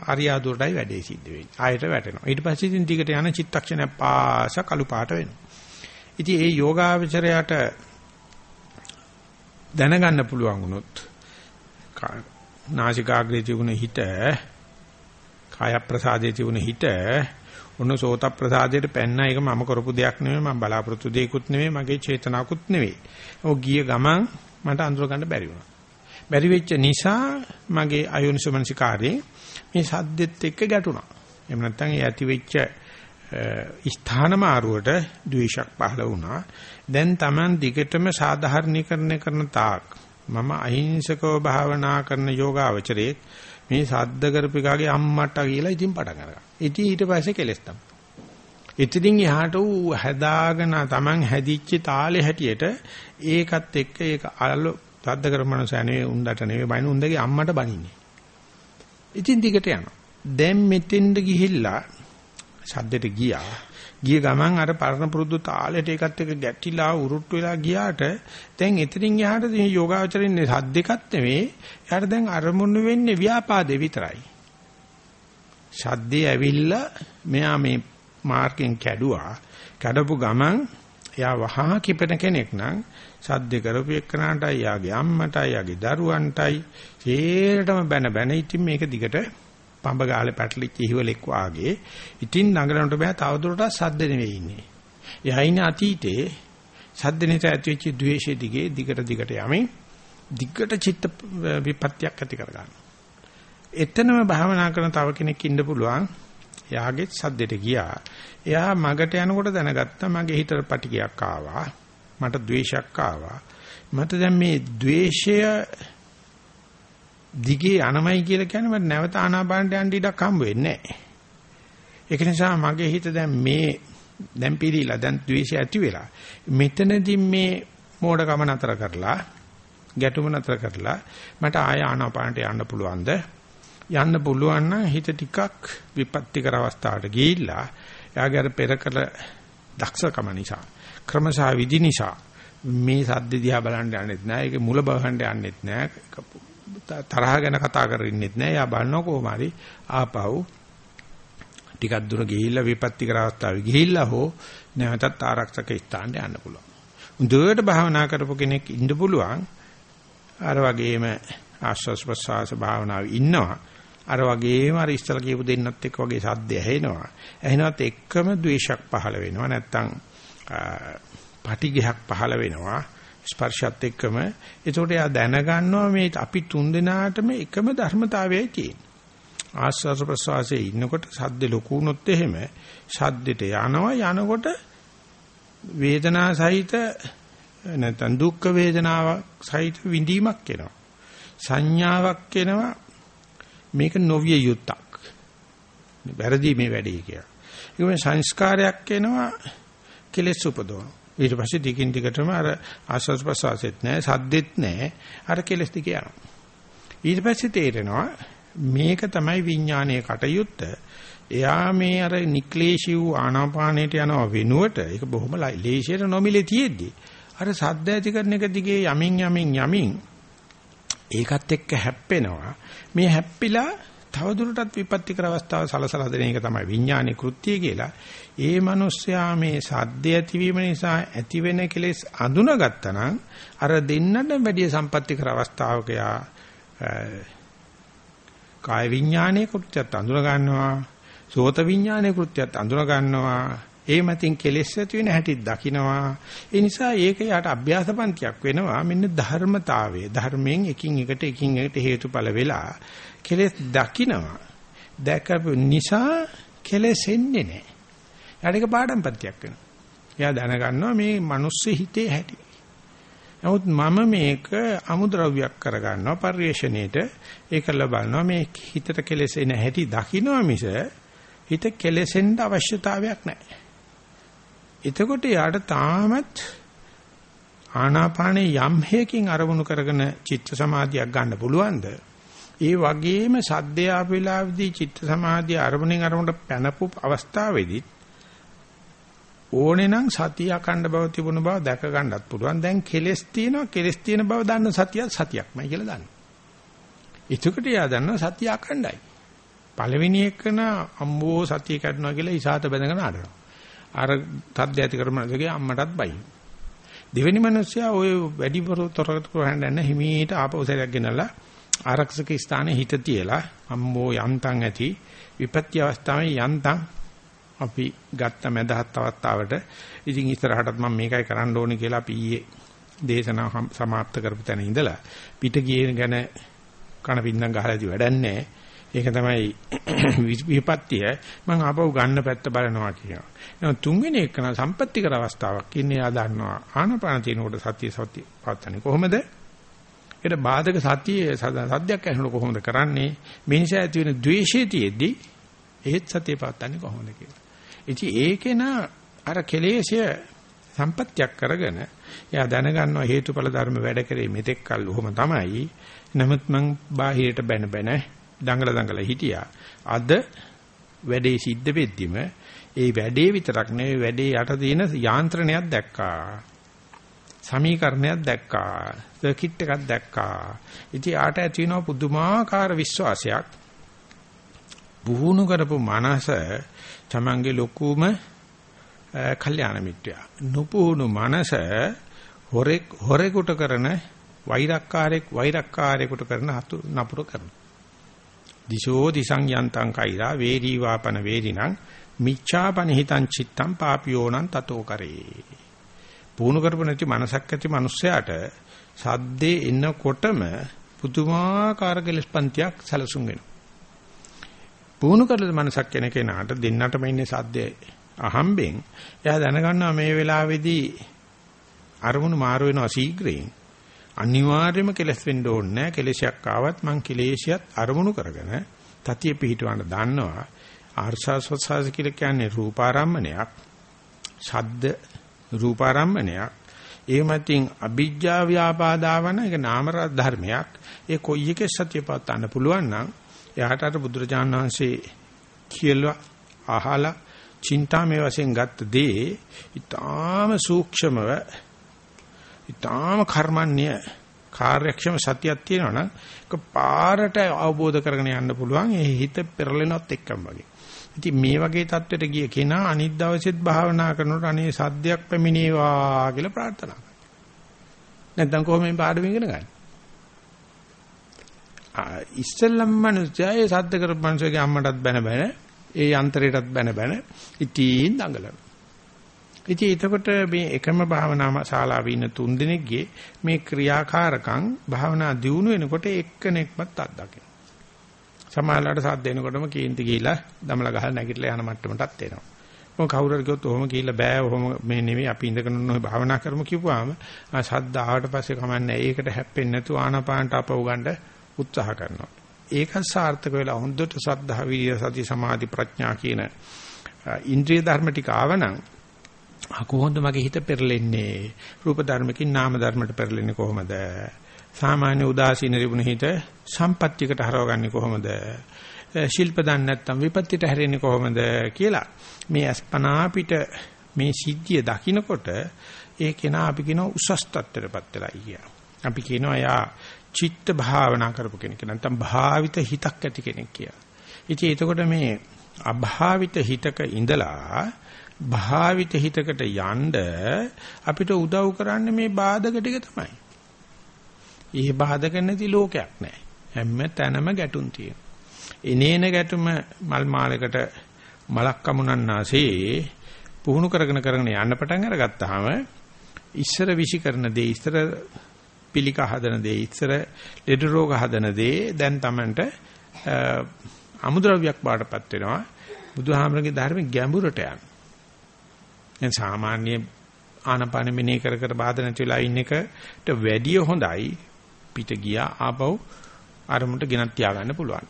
අරියාදුරටයි වැඩේ සිද්ධ වෙන්නේ. ආයෙට වැටෙනවා. ඊට පස්සේ ඉතින් ටිකට යන චිත්තක්ෂණය පාස කළු පාට වෙනවා. ඉතින් ඒ යෝගාවචරයට දැනගන්න පුළුවන් වුණොත් නාසිකාග්‍රේ තිබුණ හිත කාය ප්‍රසාදයේ තිබුණ හිත ඔන්න සෝත ප්‍රසාදයට පැන්න එක මම කරපු දෙයක් නෙමෙයි මම බලාපොරොත්තු දෙයක්ුත් නෙමෙයි මගේ චේතනාවකුත් නෙමෙයි. ඔය ගිය ගමන් මට අඳුර ගන්න බැරි වුණා. බැරි වෙච්ච නිසා මගේ අයෝනිසමනසිකාරේ මේ සද්දෙත් එක්ක ගැටුණා. එහෙම නැත්නම් ඒ ඇති වෙච්ච ස්ථාන මාරුවට ද්වේෂක් පහළ වුණා. දැන් Taman දිගටම සාධාරණීකරණය කරන තාක් මම අහිංසකව භාවනා කරන යෝගාවචරයේ මේ සද්ද කරපිකාගේ අම්මට කියලා ඉතින් පටන් අරගා. ඉතින් ඊට පස්සේ කෙලස් තමයි. ඉතින් එහාට ඌ හැදාගෙන Taman හැදිච්ච තාලේ හැටියට ඒකත් එක්ක ඒක අලු සද්ද කරමනස නෙවෙයි උන්දට නෙවෙයි බයින උන්දගේ අම්මට බනින්නේ. ඉතින් දිගට යනවා. දැන් මෙතෙන්ද ගිහිල්ලා සද්දෙට ගියා. ගිය ගමන් අර පරණ පුරුදු තාලෙට ඒකත් එක්ක ගැටිලා උරුට්ට වෙලා ගියාට දැන් එතනින් එහාට මේ යෝගාචරින්නේ සද්දෙකත් නෙවෙයි. එයාට දැන් අරමුණු වෙන්නේ ව්‍යාපාදේ විතරයි. ශබ්දේ ඇවිල්ලා මෙයා මේ මාර්ගෙන් කැඩුවා. කැඩපු ගමන් එයා වහා කිපෙන කෙනෙක් නම් සද්ද කරපු එක්කනටයි යාගේ අම්මටයි යාගේ දරුවන්ටයි හේරටම බැන බැන ඉතින් මේක දිගට පඹ ගාලේ පැටලිච්ච ඉහිවලෙක් වාගේ ඉතින් නගලනට බෑ තවදුරටත් සද්ද නෙවෙයි ඉන්නේ. එයා ඉන්නේ අතීතේ සද්ද නිසා ඇතිවෙච්ච ද්වේෂය දිගේ දිගට දිගට යමින් දිගට චිත්ත විපත්‍යක් ඇති කරගන්නවා. එතනම භාවනා කරන තව කෙනෙක් ඉන්න පුළුවන්. එයාගේ සද්දෙට ගියා. එයා මගට යනකොට දැනගත්තා මගේ හිතට පටිගයක් ආවා. මට ද්වේෂයක් ආවා. මට දැන් මේ ද්වේෂය දිගේ අනමයි කියලා කියන්නේ මට නැවත ආනාපානට යන්න ඉඩක් හම්බ වෙන්නේ නැහැ. ඒක නිසා මගේ හිත දැන් මේ දැන් පිළිලා දැන් ද්වේෂය ඇති වෙලා මෙතනදී මේ මෝඩකම නතර කරලා ගැටුම නතර කරලා මට ආය ආනාපානට යන්න පුළුවන්ද? යන්න පුළුවන් නම් හිත ටිකක් විපත්තිකර අවස්ථාවට ගිහිල්ලා එයාගේ අර පෙර කළ දක්ෂකම නිසා ක්‍රමසහ විදි නිසා මේ සද්ද දිහා බලන්න යන්නෙත් නෑ. ඒක මුල බහන්න යන්නෙත් නෑ. තරහ ගැන කතා කරෙන්නෙත් නෑ යා බලනවා කොහොම හරි ආපහු ටිකක් දුර ගිහිල්ලා විපත්තිකර අවස්ථාවේ ගිහිල්ලා හෝ නැවතත් ආරක්ෂක ස්ථානට යන්න පුළුවන්. උදේට භාවනා කරපු කෙනෙක් ඉන්න පුළුවන්. අර වගේම ආශ්වාස ප්‍රශ්වාස භාවනාවේ ඉන්නවා. අර වගේම අර ඉස්සලා කියපු දෙන්නත් එක්ක වගේ සද්ද ඇහෙනවා. ඇහෙනවත් එක්කම ද්වේෂයක් පහළ වෙනවා. නැත්තම් පටිඝයක් පහළ වෙනවා. ස්පර්ශයත් එක්කම ඒකට එයා දැනගන්නවා මේ අපි තුන් දෙනාටම එකම ධර්මතාවයයි තියෙන්නේ. ආස්වාද ප්‍රසවාසයේ ඉන්නකොට සද්ද ලොකු වුණොත් එහෙම සද්දෙට යනවා යනකොට වේදනා සහිත නැත්නම් දුක් වේදනාවක් සහිත විඳීමක් එනවා. සංඥාවක් එනවා මේක නොවිය යුත්තක්. වැරදි මේ වැඩේ කියලා. ඒක සංස්කාරයක් එනවා කෙලෙස් උපදවන. ඊට පස්සේ දිගින් දිගටම අර ආස්වාද ප්‍රසවාසෙත් නැහැ සද්දෙත් නැහැ අර කෙලස් ටික යනවා. ඊට පස්සේ තේරෙනවා මේක තමයි විඥානයේ කටයුත්ත. එයා මේ අර නික්ලේශී වූ ආනාපානයට යනවා වෙනුවට ඒක බොහොම ලේසියට නොමිලේ තියෙද්දි අර සද්ද ඇති කරන එක දිගේ යමින් යමින් යමින් ඒකත් එක්ක හැප්පෙනවා. මේ හැප්පිලා තවදුරටත් විපත්තිකර අවස්ථාව සලසලා දෙන එක තමයි විඥානයේ කෘත්‍යය කියලා. ඒ මිනිස්යා මේ සද්ද ඇතිවීම නිසා ඇතිවෙන කෙලෙස් අඳුනගත්තා නම් අර දෙන්නට වැඩි සම්පත්තිකර අවස්ථාවක යා කාය විඥානයේ කෘත්‍යයත් අඳුන ගන්නවා. සෝත විඥානයේ කෘත්‍යයත් අඳුන ගන්නවා. ඒ මතින් කෙලෙස් ඇති වෙන හැටි දකිනවා. ඒ නිසා ඒක යට අභ්‍යාසපන්තියක් වෙනවා. මෙන්න ධර්මතාවය. ධර්මයෙන් එකින් එකට එකින් එකට හේතුඵල වෙලා කෙලෙස් දකිනවා. දැකපු නිසා කෙලෙස් එන්නේ නැහැ. යාට ඒක පාඩම්පත්තියක් වෙනවා. එයා දැනගන්නවා මේ මිනිස්සු හිතේ හැටි. නමුත් මම මේක අමුද්‍රව්‍යයක් කරගන්නවා පරිේශණයේට ඒකල බලනවා මේ හිතට කෙලෙසෙන හැටි දකින්නවා මිස හිත කෙලෙසෙන්න අවශ්‍යතාවයක් නැහැ. එතකොට යාට තාමත් ආනාපානේ යම් හේකින් අරමුණු කරගෙන චිත්ත සමාධියක් ගන්න පුළුවන්ද? ඒ වගේම සද්දේ ආපෙලාවේදී චිත්ත සමාධිය අරමුණෙන් අරමුණට පැනපු අවස්ථාවේදී ඕනේ නම් සතිය අකණ්ඩ බව තිබුණ බව දැක ගන්නත් පුළුවන්. දැන් කෙලස් තියෙනවා කෙලස් තියෙන බව දන්න සතිය සතියක්මයි කියලා දන්න. එතකොට යා දන්නවා සතිය අකණ්ඩයි. පළවෙනි එකන අම්බෝ සතිය කඩනවා කියලා ඉසాత බැඳගෙන ආඩනවා. අර තද්ද ඇති කරමනසගේ අම්මටත් බයි. දෙවෙනි මිනිස්සයා ওই වැඩි තොරතුරු හොයන්න හිමීට ආපෞසරයක් ගෙනලා ආරක්ෂක ස්ථානයේ හිත තියලා අම්මෝ යන්තම් ඇති විපත්‍ය අවස්ථාවේ යන්තම් අපි ගත්ත මැදහත් අවස්ථාවට ඉතින් ඉස්සරහටත් මම මේකයි කරන්න ඕනේ කියලා අපි ඊයේ දේශනාව සමාප්ත කරපු තැන ඉඳලා පිට ගියේ ගැන කන පින්නම් ගහලා ඉති වැඩන්නේ ඒක තමයි විපත්තිය මම ආපහු ගන්න පැත්ත බලනවා කියනවා. එහෙනම් තුන්වෙනි එක න සම්පත්‍තිකර අවස්ථාවක් ඉන්නේ ආ දන්නවා. ආනපාන තිනකොට සතිය සතිය පවත්න්නේ කොහොමද? ඒකට බාධක සතිය සද්දයක් ඇහෙනකොට කොහොමද කරන්නේ? මේ නිසා ඇති වෙන ද්වේෂයේ තියේදී ඒත් සතිය පවත්න්නේ කොහොමද කියලා. ඉතින් ඒකේන අර කෙලේශය සම්පත්‍යක් කරගෙන එයා දැනගන්නවා හේතුඵල ධර්ම වැඩ කරේ මෙතෙක් කල් උහම තමයි. නමුත් මං බාහිරට බැන බැන දඟල දඟල හිටියා. අද වැඩේ සිද්ධ වෙද්දිම ඒ වැඩේ විතරක් නෙවෙයි වැඩේ යට තියෙන යාන්ත්‍රණයක් දැක්කා. සමීකරණයක් දැක්කා. සර්කිට් එකක් දැක්කා. ඉතින් ආට ඇති වෙන පුදුමාකාර විශ්වාසයක්. බුහුණු කරපු මනස තමන්ගේ ලොකුම කල්යාණ මිත්‍යා. නුපුහුණු මනස හොරෙක් හොරෙකුට කරන වෛරක්කාරයෙක් වෛරක්කාරයෙකුට කරන හතු නපුර කරනවා. දිශෝ දිසං යන්තං කෛරා වේදී වාපන වේදිනං මිච්ඡාපන හිතං චිත්තං පාපියෝනං තතෝ කරේ. පුහුණු කරපු නැති මනසක් ඇති මිනිස්සයාට සද්දේ එනකොටම පුදුමාකාර කෙලස්පන්තියක් සැලසුම් වෙනවා. පුහුණු කරලා මනසක් කෙන කෙනාට දෙන්නටම ඉන්නේ සද්දේ අහම්බෙන් එයා දැනගන්නවා මේ වෙලාවේදී අරමුණු මාරු වෙනවා ශීඝ්‍රයෙන් අනිවාර්යයෙන්ම කෙලස් වෙන්න ඕනේ නැහැ. කෙලෙසයක් ආවත් මං කෙලේශියත් අරමුණු කරගෙන තතිය පිහිටවන්න දන්නවා. ආර්ශාස්වසාස කියලා කියන්නේ රූපාරම්මණයක් ශබ්ද රූපාරම්මණයක්. ඒ මතින් අ비ජ්ජා ව්‍යාපාදාවන ඒක නාම ධර්මයක්. ඒ කොයි එකේ සත්‍ය පවත්වන්න පුළුවන් නම් එයාට අර බුදුරජාණන් වහන්සේ කියලා අහලා චින්තාමේ වශයෙන් ගත්ත දේ ඊටාම සූක්ෂමව ඊටාම කර්මන්නේ කාර්යක්ෂම සතියක් තියෙනවා නම් ඒක පාරට අවබෝධ කරගෙන යන්න පුළුවන් ඒ හිත පෙරලෙනවත් එක්කම වගේ. ඉතින් මේ වගේ தത്വෙට ගිය කෙනා අනිත් දවසෙත් භාවනා කරනකොට අනේ සද්දයක් පැමිණේවා කියලා ප්‍රාර්ථනා කරනවා. නැත්නම් කොහොමද මේ පාඩම ඉගෙන ගන්නේ? ඉස්සෙල්ලම මිනිස්සයා ඒ සද්ද කරපු මිනිස්සගේ අම්මටත් බැන බැන ඒ යන්ත්‍රයටත් බැන බැන ඉතින් දඟලනවා. ඉතින් එතකොට මේ එකම භාවනා ශාලාවේ ඉන්න තුන් දෙනෙක්ගේ මේ ක්‍රියාකාරකම් භාවනා දියුණු වෙනකොට එක්කෙනෙක්වත් අත්දකින්න. සමාහලට සාද්ද එනකොටම කේන්ති ගිහිලා දමල ගහලා නැගිටලා යන මට්ටමටත් එනවා. මොකද කවුරු හරි කිව්වොත් ඔහොම ගිහිල්ලා බෑ ඔහොම මේ නෙමෙයි අපි ඉඳගෙන ඔන්න භාවනා කරමු කිව්වම සද්ද ආවට පස්සේ කමන්නේ ඒකට හැප්පෙන්නේ නැතුව ආනාපානට අපව ගන්න උත්සාහ කරනවා. ඒක සාර්ථක වෙලා හොඳට සද්ධා විරිය සති සමාධි ප්‍රඥා කියන ඉන්ද්‍රිය ධර්ම ටික ආවනම් කොහොමද මගේ හිත පෙරලෙන්නේ. රූප ධර්මකින් නාම ධර්මයට පෙරලෙන්නේ කොහොමද? සාමාන්‍ය උදාසීන රිබුණ හිත සම්පත්තියකට හරවගන්නේ කොහොමද? ශිල්ප දන්නේ නැත්නම් විපත්තියට හැරෙන්නේ කොහොමද කියලා. මේ අස්පනා පිට මේ සිද්ධිය දකින්නකොට ඒ කෙනා අපි කියන උසස් තත්ත්වයටපත් වෙලා ඉියා අපි කියනවා යා චිත්ත භාවනා කරපු කෙනෙක් නැත්නම් භාවිත හිතක් ඇති කෙනෙක් කියලා. ඉතින් එතකොට මේ අභාවිත හිතක ඉඳලා භාවිත හිතකට යන්න අපිට උදව් කරන්නේ මේ බාධක ටික තමයි. ඊ බාධක නැති ලෝකයක් නැහැ. හැම තැනම ගැටුම් තියෙනවා. එනේන ගැටුම මල් මාලයකට මලක් කමුනන්නාසේ පුහුණු කරගෙන කරගෙන යන්න පටන් අරගත්තාම ඉස්සර විෂි කරන දේ ඉස්සර පිළික හදන දේ ඉස්සර ලෙඩ රෝග හදන දේ දැන් Tamanට අමුද්‍රව්‍යයක් බාටපත් වෙනවා බුදුහාමරගේ ධර්මයේ ගැඹුරට යන දැන් සාමාන්‍ය ආනපාන මෙනේ කර කර බාධා නැති වෙලා ඉන්න එකට වැඩිය හොඳයි පිට ගියා ආපහු අරමුණට ගෙනත් තියාගන්න පුළුවන්.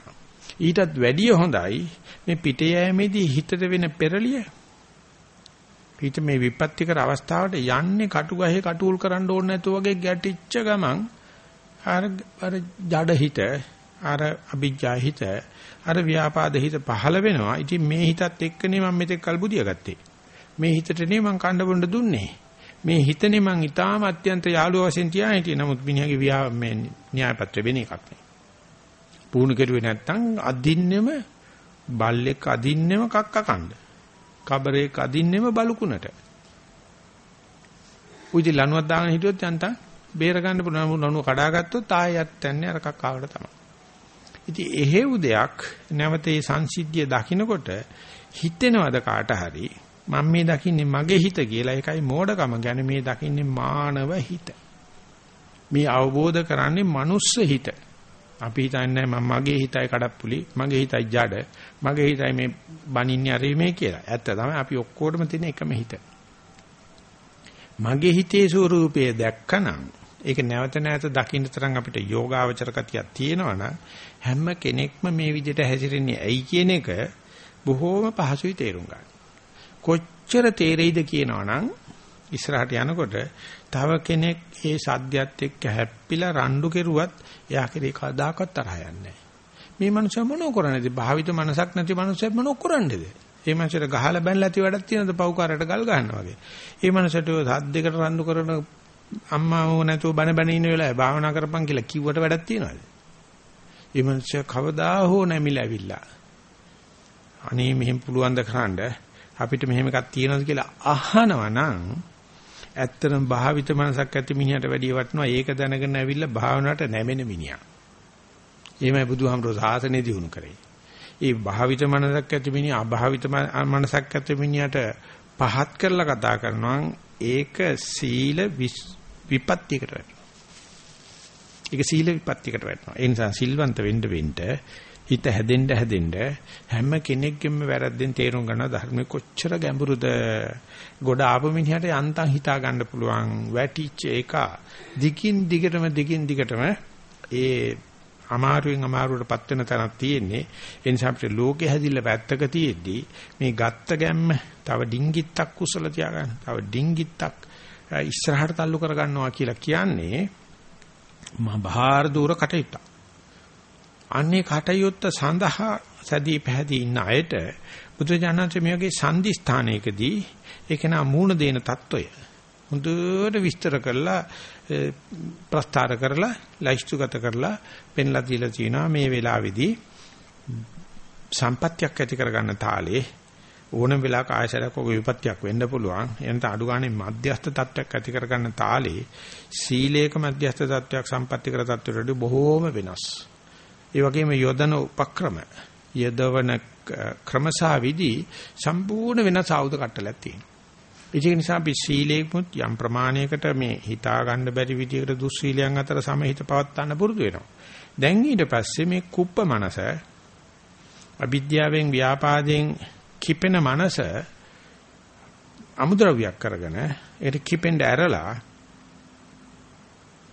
ඊටත් වැඩිය හොඳයි මේ පිට යෑමේදී හිතට වෙන පෙරලිය පිට මේ විපත්තිකර අවස්ථාවට යන්නේ කටු ගහේ කටුල් කරන්න ඕනේ නැතු වගේ ගැටිච්ච ගමන් අර අර ජඩ හිත අර අභිජ්ජා හිත අර ව්‍යාපාද හිත පහළ වෙනවා. ඉතින් මේ හිතත් එක්කනේ මම මෙතෙක් කල් බුදියා ගත්තේ. මේ හිතටනේ මං කණ්ඩ බොන්න දුන්නේ. මේ හිතනේ මං ඊටාම අත්‍යන්ත යාළුවා වශයෙන් තියා හිටියේ. නමුත් මිනිහාගේ වියා මේ න්‍යාය පත්‍රය වෙන එකක් නේ. පුහුණු කෙරුවේ නැත්තම් අදින්නෙම බල්ලෙක් අදින්නෙම කක්ක කණ්ඩ. කබරේක අදින්නෙම බලුකුණට. උදි ලනුවක් දාගෙන හිටියොත් යන්තම් බේර ගන්න පුළුවන් නණුව කඩාගත්තොත් ආයෙත් යන්නේ අර කක්කාවට තමයි. ඉතින් එහෙව් දෙයක් නැවත ඒ සංසිද්ධිය දකින්නකොට හිතෙනවද කාට හරි මම මේ දකින්නේ මගේ හිත කියලා ඒකයි මෝඩකම ගැන මේ දකින්නේ මානව හිත. මේ අවබෝධ කරන්නේ මනුස්ස හිත. අපි හිතන්නේ මම මගේ හිතයි කඩප්පුලි, මගේ හිතයි ජඩ, මගේ හිතයි මේ බනින්නේ අර මේ කියලා. ඇත්ත තමයි අපි ඔක්කොටම තියෙන එකම හිත. මගේ හිතේ ස්වરૂපය දැක්කනම් ඒක නැවත නැවත දකින්න තරම් අපිට යෝගාවචර කතියක් තියෙනවා හැම කෙනෙක්ම මේ විදිහට හැසිරෙන්නේ ඇයි කියන එක බොහෝම පහසුයි තේරුම් ගන්න. කොච්චර තේරෙයිද කියනවනම් ඉස්සරහට යනකොට තව කෙනෙක් ඒ සද්දයත් එක්ක හැප්පිලා රණ්ඩු කෙරුවත් එයා කෙරේ කවදාකවත් තරහ යන්නේ මේ මනුස්සයා මොනෝ කරන්නේද? භාවිත මනසක් නැති මනුස්සයෙක් මොනෝ කරන්නේද? ඒ මනුස්සයට ගහලා බැනලා ඇති වැඩක් තියෙනවද? පව්කාරයට ගල් ගන්නවා වගේ. ඒ මනුස්සයට සද්දයකට රණ්ඩු කරන අම්මා ඕ නැතුව බන බන ඉන්න වෙලාවේ භාවනා කරපන් කියලා කිව්වට වැඩක් තියෙනවද? ඒ මනුස්සයා කවදා හෝ නැමිලා ඇවිල්ලා. අනේ මෙහෙම පුළුවන් ද කරන්න අපිට මෙහෙම එකක් තියෙනවද කියලා අහනවා නම් ඇත්තටම භාවිත මනසක් ඇති මිනිහට වැඩිය වටනවා ඒක දැනගෙන ඇවිල්ලා භාවනාවට නැමෙන මිනිහා. එහෙමයි බුදුහාමරෝ සාසනේ දිනු කරේ. ඒ භාවිත මනසක් ඇති මිනිහා අභාවිත මනසක් ඇති මිනිහට පහත් කරලා කතා කරනවා ඒක සීල විපත්තියකට වැටෙනවා. ඒක සීල විපත්තියකට වැටෙනවා. ඒ නිසා සිල්වන්ත වෙන්න වෙන්න හිත හැදෙන්න හැදෙන්න හැම කෙනෙක්ගෙම වැරද්දෙන් තේරුම් ගන්න ධර්ම කොච්චර ගැඹුරුද. ගොඩ ආපු මිනිහට යන්තම් හිතා ගන්න පුළුවන්. වැටිච්ච එක. දිගින් දිගටම දිගින් දිගටම ඒ අමාරුවෙන් අමාරුවටපත් වෙන තැනක් තියෙන්නේ. ඒ නිසා අපිට ලෝකේ හැදිලා පැත්තක තියෙද්දි මේ ගත්ත ගැම්ම තව ඩිංගිත්තක් කුසල තියාගන්න තව ඩිංගිත්තක් ඉස්සරහට තල්ලු කරගන්නවා කියලා කියන්නේ මහා භාර දూరు කටයුත්තක්. අන්නේ කටයුත්ත සඳහා සැදී පැහැදී ඉන්න අයට බුදුජානන්සේ මේ වගේ සංදි ස්ථානයකදී ඒක නා මූණ දෙන తত্ত্বය. හොඳට විස්තර කරලා ප්‍රස්තාර කරලා ලයිස්තුගත කරලා පෙන්ලා දීලා තිනවා මේ වෙලාවේදී සම්පත්‍යක් ඇති කරගන්න තාලේ ඕනම වෙලාවක ආයසරයක් ඔබ විපත්‍යක් වෙන්න පුළුවන්. එනත අඩු ගානේ මධ්‍යස්ථ තත්වයක් ඇති කරගන්න තාලේ සීලේක මධ්‍යස්ථ තත්වයක් සම්පත්‍ති කර තත්වයට වඩා බොහෝම වෙනස්. ඒ වගේම යොදන උපක්‍රම යදවන ක්‍රමසාවිදි සම්පූර්ණ වෙනස් ආයුධ කට්ටලක් තියෙනවා. ඒක නිසා අපි සීලේකුත් යම් ප්‍රමාණයකට මේ හිතා ගන්න බැරි විදිහකට දුස්සීලයන් අතර සමහිත පවත්වන්න පුරුදු වෙනවා. දැන් ඊට පස්සේ මේ කුප්ප මනස අවිද්‍යාවෙන් ව්‍යාපාදයෙන් කිපෙන මනස අමුද්‍රව්‍යයක් කරගෙන ඒක කිපෙන්න ඇරලා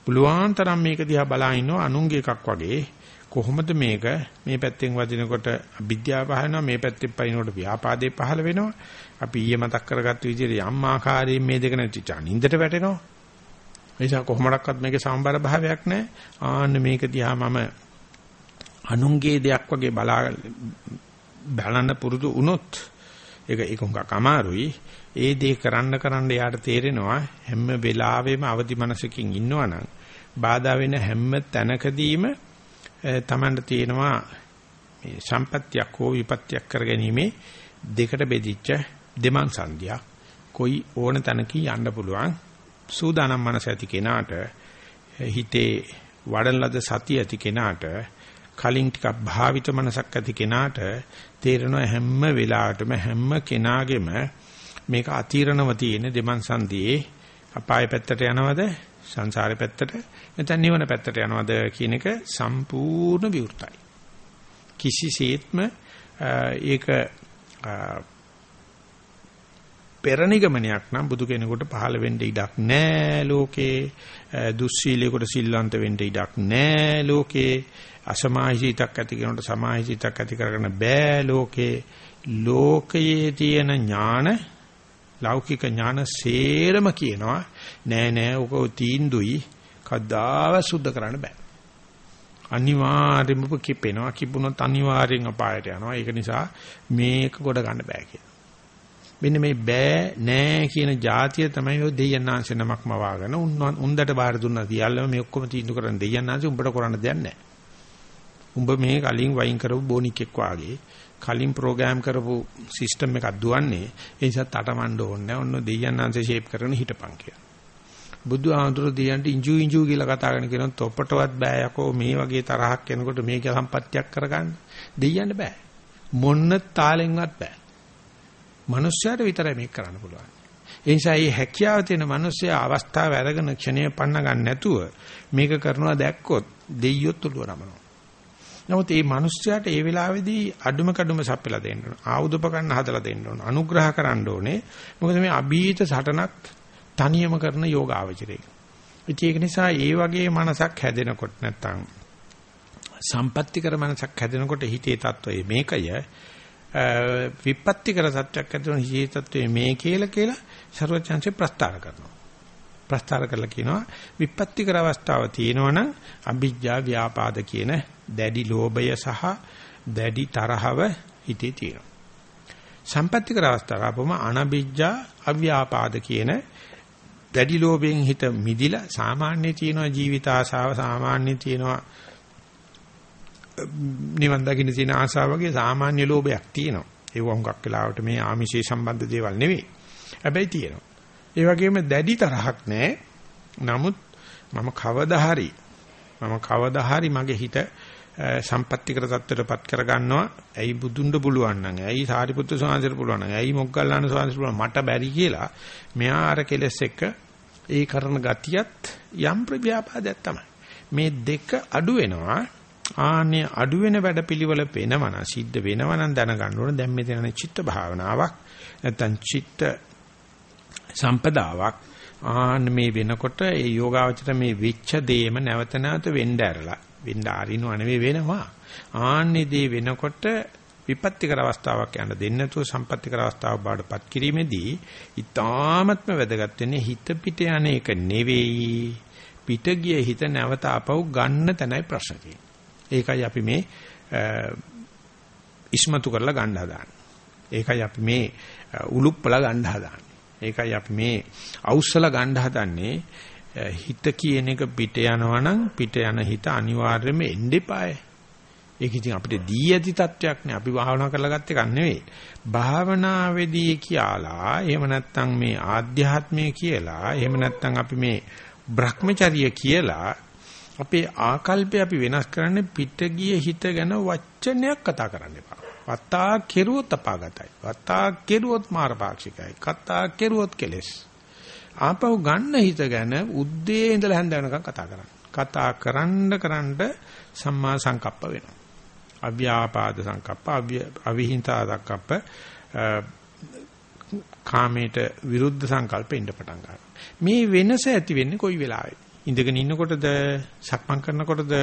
පුළුවන් තරම් මේක දිහා බලා ඉන්නවා අනුන්ගේ එකක් වගේ කොහොමද මේක? මේ පැත්තෙන් වදිනකොට අවිද්‍යාව පහළ වෙනවා මේ පැත්තෙන් පයින්නකොට ව්‍යාපාදේ පහළ වෙනවා. අපි ඊයේ මතක් කරගත්ත විදිහට යම් ආකාරයෙන් මේ දෙක නැති චනින්දට වැටෙනවා. නිසා කොහොමඩක්වත් මේකේ සම්බර භාවයක් නැහැ. ආන්න මේක දිහා මම අනුන්ගේ දෙයක් වගේ බලා බලන්න පුරුදු වුණොත් ඒක ඒක හුඟක් අමාරුයි. ඒ දේ කරන්න කරන්න යාට තේරෙනවා හැම වෙලාවෙම අවදි මනසකින් ඉන්නවනම් බාධා වෙන හැම තැනකදීම තමන්ට තියෙනවා මේ සම්පත්‍යක් හෝ විපත්‍යක් කරගැනීමේ දෙකට බෙදිච්ච දෙමන් සංධිය කොයි ඕන තැනකින් යන්න පුළුවන්. සූදානම් මනස ඇති කෙනාට හිතේ වඩන ලද සතිය ඇති කෙනාට කලින් ටිකක් භාවිත මනසක් ඇති කෙනාට තේරෙනවා හැම වෙලාවටම හැම කෙනාගේම මේක අතිරණව තියෙන දෙමන් සංධියේ අපාය පැත්තට යනවද? සංසාරේ පැත්තට නැත්නම් නිවන පැත්තට යනවද කියන එක සම්පූර්ණ විවෘතයි. කිසිසේත්ම ඒක පෙරණිගමනයක් නම් බුදු කෙනෙකුට පහළ වෙන්න ඉඩක් නැහැ ලෝකේ. දුස්සීලයකට සිල්වන්ත වෙන්න ඉඩක් නැහැ ලෝකේ. අසමාහිතක් ඇති කෙනෙකුට සමාහිතක් ඇති කරගන්න බෑ ලෝකේ. ලෝකයේ තියෙන ඥාන ලෞකික ඥාන සේරම කියනවා නෑ නෑ ඔක තීන්දුයි. කද්දාව සුද්ධ කරන්න බෑ. අනිවාර්යයෙන්ම කිපෙනවා කිපුණොත් අනිවාර්යෙන් අපායට යනවා. ඒක නිසා මේක කොට ගන්න බෑ කියලා. මෙන්න මේ බෑ නෑ කියන જાතිය තමයි ඔය දෙයයන්ාංශ නමක්ම වාගෙන උන්දට බාර දුන්නා තියල්ලම මේ ඔක්කොම තීන්දුව කරන්න දෙයයන්ාංශ උඹට කරන්න දෙයක් නෑ. උඹ මේ කලින් වයින් කරපු බොනික්ෙක් වාගේ කලින් ප්‍රෝග්‍රෑම් කරපු සිස්ටම් එකක් දුවන්නේ ඒ නිසා තටමඬ ඕනේ නැහැ. ඔන්න දෙයයන් අංශ ෂේප් කරගෙන හිටපන් කියලා. බුදුහාමුදුරු දියන්ට ඉංජු ඉංජු කියලා කතා කරන කෙනෙක් තොපටවත් බෑ යකෝ මේ වගේ තරහක් එනකොට මේක සම්පත්තියක් කරගන්න. දෙයියන්න බෑ. මොන්න තාලෙන්වත් බෑ. මිනිස්සයාට විතරයි මේක කරන්න පුළුවන්. ඒ නිසා මේ හැකියාව තියෙන මිනිස්සයා අවස්ථාව අරගෙන ක්ෂණය පන්න ගන්න නැතුව මේක කරනවා දැක්කොත් දෙයියොත් උළුව නමනවා. නමුත් මේ මිනිස්යාට ඒ වෙලාවේදී අඩුම කඩුම සප්පලා දෙන්න ඕන. ආයුධපකන්න හදලා දෙන්න ඕන. අනුග්‍රහ කරන්න ඕනේ. මොකද මේ අභීත සටනක් තනියම කරන යෝගාවචරය. ඒක නිසා ඒ වගේ මනසක් හැදෙනකොට නැත්තම් සම්පත්‍තිකර මනසක් හැදෙනකොට හිතේ තත්වය මේකය විපත්තිකර සත්‍යයක් ඇතුළේ හිතේ තත්වය මේ කියලා කියලා ਸਰවචන්සේ ප්‍රස්තාර කරනවා. ප්‍රස්තාර කරලා කියනවා විපත්තිකර අවස්ථාව තියෙනවනම් අභිජ්ජා ව්‍යාපාද කියන දැඩි ලෝභය සහ දැඩි තරහව හිතේ තියෙනවා. සම්පත්තිකර අවස්ථාව අපම අනබිජ්ජා අව්‍යාපාද කියන දැඩි ලෝභයෙන් හිත මිදිලා සාමාන්‍ය තියෙනවා ජීවිත ආශාව සාමාන්‍ය තියෙනවා නිවන් දකින්න තියෙන ආශාව වගේ සාමාන්‍ය ලෝභයක් තියෙනවා. ඒක වුණක් වෙලාවට මේ ආමිෂේ සම්බන්ධ දේවල් නෙවෙයි. හැබැයි තියෙනවා. ඒ වගේම දැඩි තරහක් නැහැ. නමුත් මම කවදා හරි මම කවදා හරි මගේ හිත සම්පත්‍තිකර தත්ත්වයටපත් කරගන්නවා. ඇයි බුදුන්ඩ පුළුවන් නම්, ඇයි සාරිපුත්‍ර ස්වාමීන්ට පුළුවන් නම්, ඇයි මොග්ගල්ලාන ස්වාමීන්ට පුළුවන් මට බැරි කියලා මෙහා අර කෙලස් එක්ක ඒ කරන ගතියත් යම් ප්‍රව්‍යාපාදයක් තමයි. මේ දෙක අඩු වෙනවා. ආන්නේ අඩු වෙන වැඩපිළිවෙල වෙනවනම් සිද්ධ වෙනවනම් දැනගන්න ඕන දැන් මෙතන චිත්ත භාවනාවක් නැත්තම් චිත්ත සම්පදාවක් ආන්න මේ වෙනකොට ඒ යෝගාවචර මේ වෙච්ච දේම නැවත නැවත වෙන්න ඇරලා වෙන්න ආරිනව නෙවෙයි වෙනවා ආන්නේ දේ වෙනකොට විපත්තිකර අවස්ථාවක් යන දෙන්න නැතුව සම්පත්තිකර අවස්ථාවක් බාඩපත් කිරීමේදී ඊ타ත්ම වැදගත් වෙන්නේ හිත පිට යන එක නෙවෙයි පිට ගිය හිත නැවත ආපහු ගන්න තැනයි ප්‍රශ්න ඒකයි අපි මේ ඉස්මතු කරලා ගන්න හදාන්නේ. ඒකයි අපි මේ උලුප්පලා ගන්න හදාන්නේ. ඒකයි අපි මේ අවුස්සලා ගන්න හදන්නේ හිත කියන එක පිට යනවනම් පිට යන හිත අනිවාර්යයෙන්ම එන්න එපායි. ඒක ඉතින් අපිට දී ඇති තත්වයක් නේ. අපි භාවනා කරලා ගත්ත එකක් නෙවෙයි. භාවනාවේදී කියලා එහෙම නැත්නම් මේ ආධ්‍යාත්මය කියලා එහෙම නැත්නම් අපි මේ Brahmacharya කියලා අපේ ආකල්පය අපි වෙනස් කරන්නේ පිට ගිය හිත ගැන වචනයක් කතා කරන්න එපා. වත්තා කෙරුවොත් අපාගතයි. වත්තා කෙරුවොත් මාරපාක්ෂිකයි. කතා කෙරුවොත් කෙලෙස්. ආපහු ගන්න හිත ගැන උද්දී ඉඳලා හැන්ද වෙනකන් කතා කරන්න. කතා කරන්න කරන්න සම්මා සංකප්ප වෙනවා. අව්‍යාපාද සංකප්ප, අවිහිංසා සංකප්ප, කාමයට විරුද්ධ සංකල්ප ඉන්න පටන් ගන්නවා. මේ වෙනස ඇති වෙන්නේ කොයි වෙලාවෙද? ඉඳගෙන ඉන්නකොටද, සක්මන් කරනකොටද,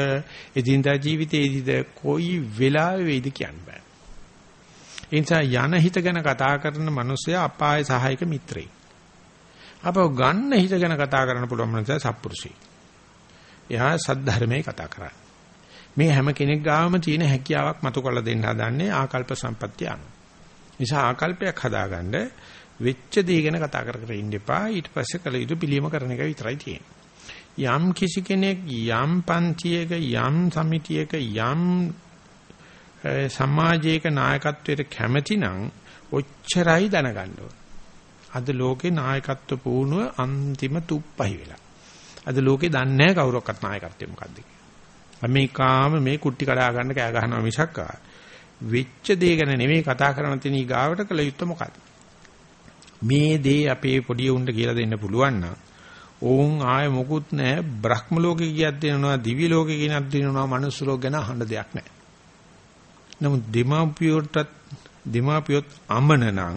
එදිනදා ජීවිතයේදීද කොයි වෙලාවෙ වෙයිද කියන්න බෑ. ඒ නිසා යන හිත ගැන කතා කරන මිනිසයා අපාය සහායක මිත්‍රයෙක්. අපව ගන්න හිත ගැන කතා කරන්න පුළුවන් මිනිසා සත්පුරුෂයෙක්. එයා සද්ධර්මයේ කතා කරන්නේ. මේ හැම කෙනෙක් ගාවම තියෙන හැකියාවක් මතු කරලා දෙන්න හදන්නේ ආකල්ප සම්පත්තිය අනුව. නිසා ආකල්පයක් හදාගන්න වෙච්ච දේ ගැන කතා කර කර ඉන්න එපා. ඊට පස්සේ කල යුතු පිළියම කරන එක විතරයි තියෙන්නේ. යම් කිසි කෙනෙක් යම් පන්තියක යම් සමිතියක යම් සමාජයක නායකත්වයට කැමති නම් ඔච්චරයි දැනගන්න අද ලෝකේ නායකත්ව පුහුණුව අන්තිම තුප්පහි වෙලා. අද ලෝකේ දන්නේ නැහැ කවුරක්වත් නායකත්වය මොකද්ද කියලා. මේ කාම මේ කුට්ටි කඩා ගන්න කෑ ගහනවා මිසක් වෙච්ච දේ ගැන නෙමෙයි කතා කරන තැනී ගාවට කළ යුත්තේ මොකද්ද? මේ දේ අපේ පොඩි උන්ට කියලා දෙන්න පුළුවන් නම් ඕන් ආය මොකුත් නැහැ බ්‍රහ්ම ලෝකේ කියයක් දෙනවා දිවි ලෝකේ කියනක් දෙනවා මනුස්ස ලෝක ගැන අහන්න දෙයක් නැහැ. නමුත් දෙමාපියෝටත් දෙමාපියොත් අමන නම්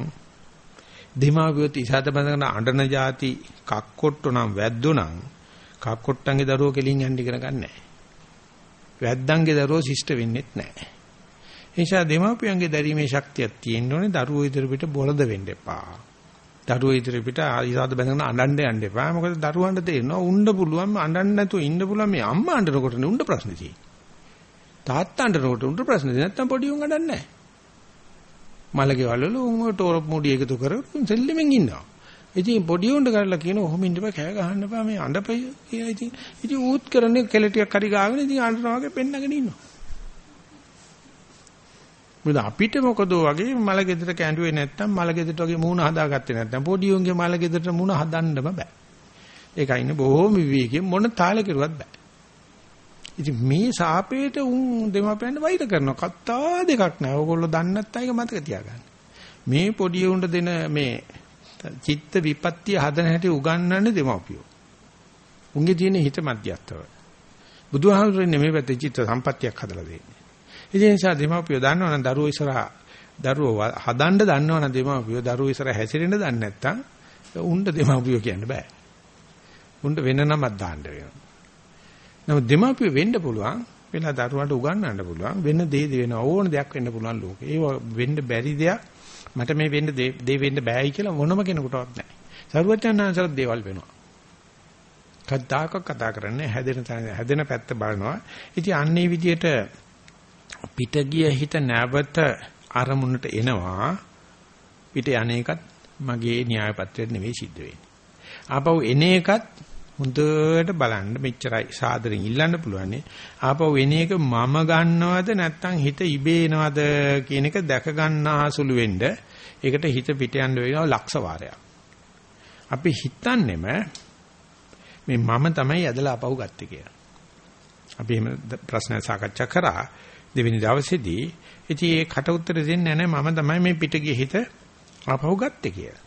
දෙමාපියොත් ඉසත බඳගෙන අඬන જાති කක්කොට්ටු නම් වැද්දෝ නම් කක්කොට්ටන්ගේ දරුවෝ කෙලින් යන්න ඉගෙන ගන්නෑ. වැද්දන්ගේ දරුවෝ ශිෂ්ට වෙන්නෙත් නෑ. ඒ නිසා දෙමාපියන්ගේ දැරීමේ ශක්තියක් තියෙන්න ඕනේ දරුවෝ ඉදිරියට බොළඳ වෙන්න එපා. දරුවෝ ඉදිරියට ඉසත බඳගෙන අඬන්න යන්න එපා. මොකද දරුවන්ට තේරෙනවා උන්න පුළුවන් අඬන්න නැතුව ඉන්න පුළුවන් මේ අම්මා අඬනකොටනේ උන්න ප්‍රශ්නේ තියෙන්නේ. තාත්තන්ට රෝට උන්ට ප්‍රශ්න නැත්තම් පොඩි උන් අඩන්නේ නැහැ. මලගේ වලල උන් ටෝර මුඩි එකතු කරගෙන සෙල්ලෙමින් ඉන්නවා. ඉතින් පොඩි උන්ට කරලා කියන ඔහොම ඉන්න බෑ කෑ ගහන්න බෑ මේ අඬපයි කියලා ඉතින් ඉතින් ඌත් කරන්නේ කෙල ටිකක් හරි ගාගෙන ඉතින් අඬනවා වගේ පෙන්නගෙන ඉන්නවා. මොකද අපිට මොකද වගේ මල ගෙදර කැඳුවේ නැත්තම් මල ගෙදරට වගේ මූණ හදාගත්තේ නැත්තම් පොඩි උන්ගේ මල ගෙදරට මූණ හදන්නම බෑ. ඒකයි ඉන්නේ බොහෝම විවේකයෙන් මොන තාල කෙරුවත් බෑ. ඉතින් මේ සාපේට උන් දෙමාපියන්ට වෛර කරනවා. කත්තා දෙකක් නෑ. ඕගොල්ලෝ දන්නේ නැත්නම් ඒක මතක තියාගන්න. මේ පොඩි උන්ට දෙන මේ චිත්ත විපත්‍ය හදන හැටි උගන්වන්නේ දෙමාපියෝ. උන්ගේ තියෙන හිත මධ්‍යස්තව. බුදුහාමුදුරනේ මේ පැත්තේ චිත්ත සම්පත්තියක් හදලා දෙන්නේ. ඒ නිසා දෙමාපියෝ දන්නවනම් දරුවෝ ඉස්සරහා දරුවෝ හදන්න දන්නවනම් දෙමාපියෝ දරුවෝ ඉස්සරහා හැසිරෙන්න දන්නේ නැත්නම් උන්ට දෙමාපියෝ කියන්න බෑ. උන්ට වෙන නමක් දාන්න වෙනවා. නමුත් දෙමාපියෝ වෙන්න පුළුවන් වෙලා දරුවන්ට උගන්වන්න පුළුවන් වෙන දේ වෙන ඕන දෙයක් වෙන්න පුළුවන් ලෝකේ. ඒව වෙන්න බැරි දෙයක් මට මේ වෙන්න දේ වෙන්න බෑයි කියලා මොනම කෙනෙකුටවත් නැහැ. සරුවචනාංශර දේවල් වෙනවා. කද්දාක කතා කරන්නේ හැදෙන හැදෙන පැත්ත බලනවා. ඉතින් අන්නේ විදියට පිට ගිය හිත නැවත අරමුණට එනවා. පිට යන්නේකත් මගේ න්‍යාය පත්‍රයට නෙවෙයි සිද්ධ වෙන්නේ. ආපහු එන එකත් හොඳට බලන්න මෙච්චරයි සාදරෙන් ඉල්ලන්න පුළුවන්. ආපහු එන එක මම ගන්නවද නැත්නම් හිත ඉබේ එනවද කියන එක දැක ගන්නාසුළු වෙන්න ඒකට හිත පිට යන්න වෙනවා ලක්ෂ වාරයක්. අපි හිතන්නේම මේ මම තමයි ඇදලා අපහු ගත්තේ කියලා. අපි එහෙම ප්‍රශ්න සාකච්ඡා කරා දෙවෙනි දවසේදී. ඉතින් ඒ කට උත්තර දෙන්නේ නැහැ මම තමයි මේ පිට ගිය හිත අපහු ගත්තේ කියලා.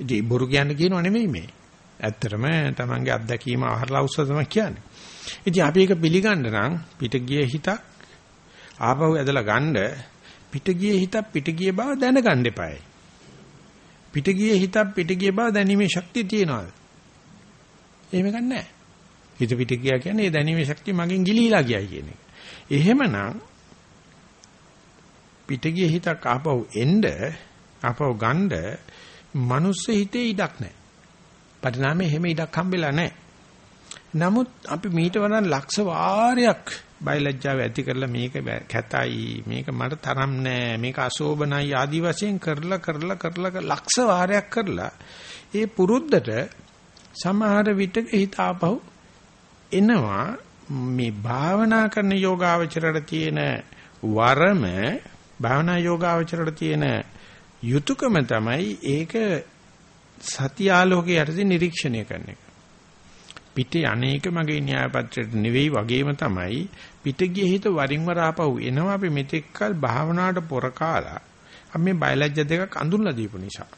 ඉතින් බොරු කියන්න කියනව නෙමෙයි මේ. ඇත්තටම තමන්ගේ අත්දැකීම අහලා උස්ස තමයි කියන්නේ. ඉතින් අපි ඒක පිළිගන්න නම් පිට ගිය හිතක් ආපහු ඇදලා ගන්න පිට ගිය හිතක් පිට ගිය බව දැනගන්න එපායි. පිට ගිය හිතක් පිට ගිය බව දැනීමේ ශක්තිය තියනවාද? එහෙම ගන්නෑ. හිත පිට ගියා කියන්නේ ඒ දැනීමේ ශක්තිය මගෙන් ගිලීලා ගියයි කියන එක. එහෙමනම් පිට ගිය හිතක් ආපහු එන්න ආපහු ගන්න මනුස්ස හිතේ ඉඩක් නැහැ. පරිණාමයේ හැම ඉඩක් හම්බෙලා නැහැ. නමුත් අපි මීට වඩා ලක්ෂ වාරයක් බයලජ්ජාව ඇති කරලා මේක කැතයි මේක මට තරම් නෑ මේක අශෝභනයි ආදි වශයෙන් කරලා කරලා කරලා ලක්ෂ වාරයක් කරලා ඒ පුරුද්දට සමහර විටක හිත ආපහු එනවා මේ භාවනා කරන යෝගාවචරයට තියෙන වරම භාවනා යෝගාවචරයට තියෙන යුතුයකම තමයි ඒක සත්‍ය ආලෝකයේ යටතේ නිරීක්ෂණය කරන එක. පිටේ අනේක මගේ න්‍යායපත්‍රයට නෙවෙයි වගේම තමයි පිට ගිය හිත වරින් වර ආපහු එනවා අපි මෙතෙක්කල් භාවනාවට පොර කාලා අපි මේ බයලජ්‍ය දෙකක් අඳුන්ලා දීපු නිසා.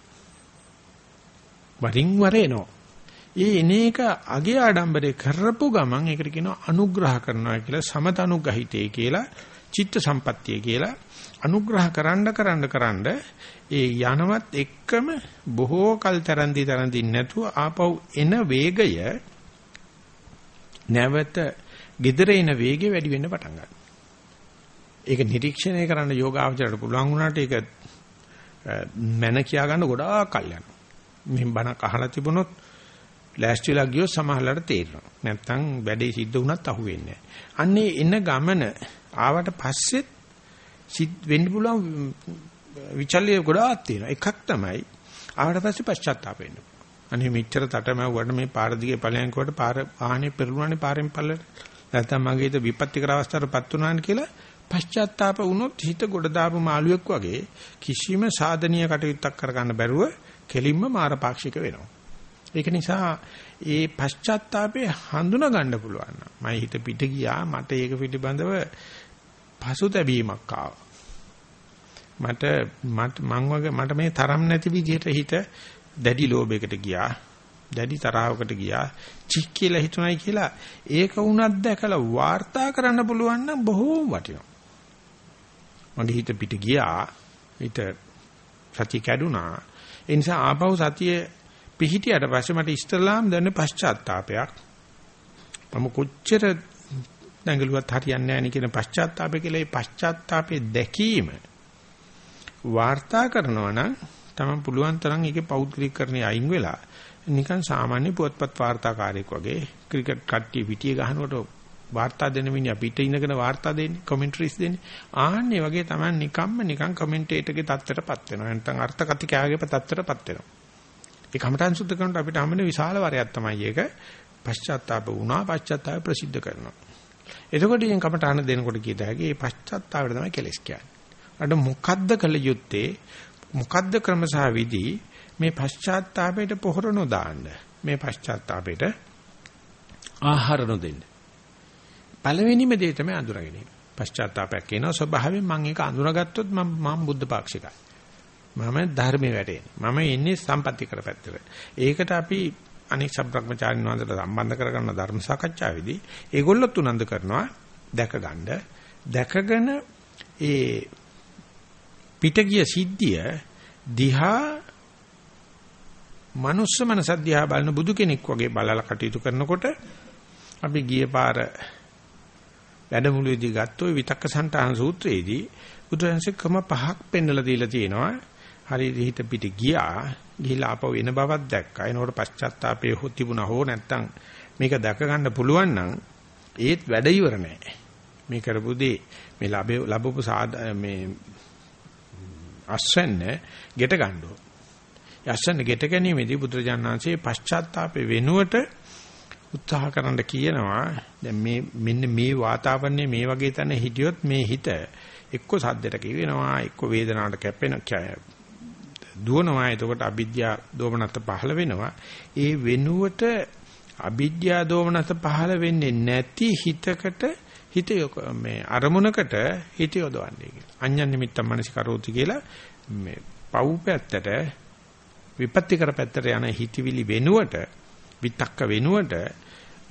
වරින් වර එනවා. ඒ එනේක අගේ ආඩම්බරේ කරපු ගමන් ඒකට කියනවා අනුග්‍රහ කරනවා කියලා සමතනුග්‍රහිතේ කියලා චිත්ත සම්පත්තිය කියලා අනුග්‍රහ කරන්න කරන්න කරන්න ඒ යනවත් එක්කම බොහෝ කල් තරන්දි තරන්දි නැතුව ආපහු එන වේගය නැවත gedere එන වේගය වැඩි වෙන්න පටන් ගන්නවා. ඒක නිරීක්ෂණය කරන්න යෝගාවචරයට පුළුවන් වුණාට ඒක මන කියා ගන්න ගොඩාක් කල් යනවා. මෙහෙම බණක් අහලා තිබුණොත් ලෑස්තිලා ගියොත් සමහරවල්ලාට තේරෙනවා. නැත්තම් වැඩේ සිද්ධ වුණත් අහුවෙන්නේ නැහැ. අන්නේ එන ගමන ආවට පස්සෙත් සිත් වෙන්න පුළුවන් විචල්්‍ය ගොඩාක් තියෙනවා. එකක් තමයි ආවට පස්සේ පශ්චාත්තාප වෙන්න. අනේ මෙච්චර තටමැව්වට මේ පාර දිගේ ඵලයන් කොට පාර ආහනේ පෙරළුණානේ පාරෙන් පල්ලට. නැත්තම් මගේ හිත විපත්තිකර අවස්ථාවටපත් වුණාන් කියලා පශ්චාත්තාප වුණොත් හිත ගොඩ දාපු මාළුවෙක් වගේ කිසිම සාධනීය කටයුත්තක් කරගන්න බැරුව කෙලින්ම මාරපාක්ෂික වෙනවා. ඒක නිසා ඒ පශ්චාත්තාපේ හඳුනා ගන්න පුළුවන්. මම හිත පිට ගියා මට ඒක පිළිබඳව පසුතැවීමක් ආවා. මට මට මං වගේ මට මේ තරම් නැති විදිහට හිත දැඩි ලෝභයකට ගියා. දැඩි තරහවකට ගියා. චික් කියලා හිතුණයි කියලා ඒක වුණත් දැකලා වාර්තා කරන්න පුළුවන් නම් බොහෝම වටිනවා. මගේ හිත පිට ගියා. හිත සතිය කැඩුනා. ඒ නිසා ආපහු සතිය පිහිටියට පස්සේ මට ඉස්තරලාම් දැනෙන පශ්චාත්තාවපයක්. මම කොච්චර දඟලුවත් හරියන්නේ නැහැ නේ කියන පශ්චාත්තාපය කියලා ඒ පශ්චාත්තාපයේ දැකීම වාර්තා කරනවා නම් තමයි පුළුවන් තරම් ඒකේ පෞද්ගලිකකරණේ අයින් වෙලා නිකන් සාමාන්‍ය පුවත්පත් වාර්තාකාරයෙක් වගේ ක්‍රිකට් කට්ටිය පිටිය ගහනකොට වාර්තා දෙන මිනිහා පිට ඉඳගෙන වාර්තා දෙන්නේ කමෙන්ටරිස් දෙන්නේ. ආන්නේ වගේ තමයි නිකම්ම නිකන් කමෙන්ටේටර්ගේ தත්තරපත් වෙනවා. නැත්නම් අර්ථ කතිකාගේ தත්තරපත් වෙනවා. ඒ කමඨාන් සුද්ධ කරනකොට අපිට හම්බෙන විශාල වරයක් තමයි ඒක. පශ්චාත්තාප වුණා පශ්චාත්තාප ප්‍රසිද්ධ කරනවා. එතකොට ඉතින් කමඨාන දෙනකොට කියත හැකි මේ පශ්චාත්තාපයට තමයි කෙලස් කියන්නේ. අර මොකද්ද කළ යුත්තේ? මොකද්ද ක්‍රම සහ විදි? මේ පශ්චාත්තාපයට පොහොර නොදාන්න. මේ පශ්චාත්තාපයට ආහාර නොදෙන්න. පළවෙනිම දේ තමයි අඳුරගෙන ඉන්න. පශ්චාත්තාපයක් කියනවා ස්වභාවයෙන් මම ඒක අඳුරගත්තොත් මම මම බුද්ධ පාක්ෂිකයි. මම ධර්මයේ වැටෙන්නේ. මම ඉන්නේ සම්පත්‍ති කරපැත්තට. ඒකට අපි අනෙක් සබ්‍රක්‍මචාරින් වහන්සේලා සම්බන්ධ කරගන්න ධර්ම සාකච්ඡාවේදී ඒගොල්ලොත් උනන්දු කරනවා දැක ගන්න. දැකගෙන ඒ පිටගිය සිද්ධිය දිහා මනුස්ස මනස දිහා බලන බුදු කෙනෙක් වගේ බලලා කටයුතු කරනකොට අපි ගිය පාර වැඩමුළුවේදී ගත්ත ওই විතක්ක සන්තාන සූත්‍රයේදී බුදුරජාණන්සේ ක්‍රම පහක් පෙන්වලා දීලා තියෙනවා. හරි හිත පිට ගියා. ගිහිලා ආපහු එන බවක් දැක්කා. එනකොට පශ්චාත්තාපයේ හො තිබුණා හෝ නැත්තම් මේක දැක ගන්න පුළුවන් නම් ඒත් වැඩ ඉවර නෑ. මේ කරපු දේ මේ ලැබපු මේ අස්වැන්න ගෙට ගන්න ඕන. යස්සන්න ගෙට ගැනීමේදී බුදුරජාණන් වහන්සේ පශ්චාත්තාපේ වෙනුවට උත්සාහ කරන්න කියනවා දැන් මේ මෙන්න මේ වාතාවරණය මේ වගේ තැන හිටියොත් මේ හිත එක්ක සද්දට කියවෙනවා එක්ක වේදනාවට කැපෙන දුවනවා එතකොට අවිද්‍යා දෝමනත් පහළ වෙනවා ඒ වෙනුවට අවිද්‍යා දෝමනත් පහළ වෙන්නේ නැති හිතකට හිත මේ අරමුණකට හිත යොදවන්නේ කියලා. අඤ්ඤන් නිමිත්තම් මනසිකරෝති කියලා මේ පව් පැත්තට විපත්ති කර පැත්තට යන හිතවිලි වෙනුවට විතක්ක වෙනුවට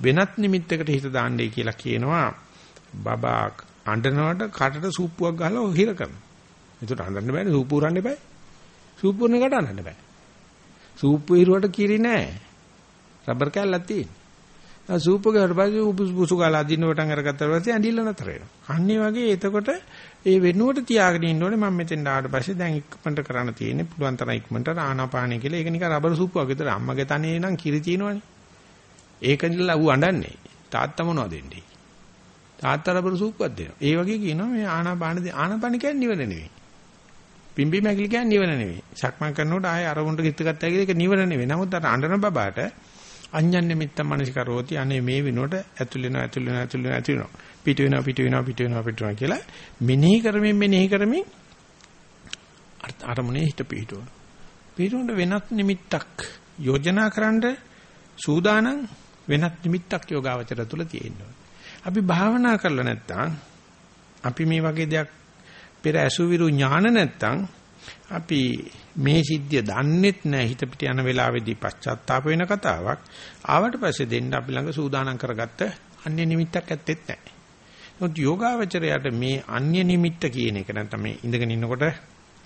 වෙනත් නිමිත්තකට හිත දාන්නයි කියලා කියනවා බබා අඬනවට කටට සූප්පුවක් ගහලා හිර කරනවා. ඒකට අඬන්න බෑනේ සූප්පු උරන්න එපා. සූප්පු උරන එකට අඬන්න බෑ. සූප්පු ඉරුවට කිරි නෑ. රබර් කැල්ලක් තියෙන. සූප්පු ගහට පස්සේ උපුසු ගාලා අදින්න වටන් අරගත්තා පස්සේ ඇඬිල්ල නතර වෙනවා. අන්නේ වගේ එතකොට ඒ වෙනුවට තියාගෙන ඉන්න ඕනේ මම මෙතෙන් ආවට පස්සේ දැන් ඉක්මනට කරන්න තියෙන්නේ පුළුවන් තරම් ඉක්මනට ආනාපානය කියලා. ඒක නිකන් රබර් සූප්පුවක් විතර අම්මගේ තනේ නම් කිරි තියෙනවනේ. ඒක නිලා ඌ අඬන්නේ. තාත්තා මොනවද දෙන්නේ? තාත්තා රබර් සූප්පුවක් දෙනවා. ඒ වගේ කියනවා මේ ආනාපාන ආනාපාන කියන්නේ නිවන නෙවෙයි. පිම්බි මැකිලි කියන්නේ නිවන නෙවෙයි. සක්මන් කරනකොට ආයේ අරමුණට කිත්ත ගත්තා කියලා ඒක නිවන නෙවෙයි. නමුත් අර අඬන බබාට අඤ්ඤන්නේ මිත්ත මනසිකරෝති අනේ මේ විනෝඩ ඇතුල් වෙනවා ඇතුල් වෙනවා ඇතුල් වෙනවා ඇතුල් වෙනවා. පිට වෙනවා පිට වෙනවා පිට වෙනවා පිට වෙනවා කියලා මෙනෙහි කරමින් මෙනෙහි කරමින් අරමුණේ හිත පිටවන. පිටුන වෙනත් නිමිත්තක් යෝජනා කරන්න සූදානම් වෙනත් නිමිත්තක් යෝගාවචර තුල තියෙනවා. අපි භාවනා කරලා නැත්තම් අපි මේ වගේ දෙයක් පෙර ඇසුවිරු ඥාන නැත්තම් අපි මේ සිද්ධිය දන්නෙත් නැහැ හිත පිට යන වෙලාවේදී පශ්චාත්තාප වෙන කතාවක් ආවට පස්සේ දෙන්න අපි ළඟ සූදානම් කරගත්ත අන්‍ය නිමිත්තක් ඇත්තෙත් නැහැ. නමුත් යෝගාවචරයට මේ අන්‍ය නිමිත්ත කියන එක නැත්නම් මේ ඉඳගෙන ඉන්නකොට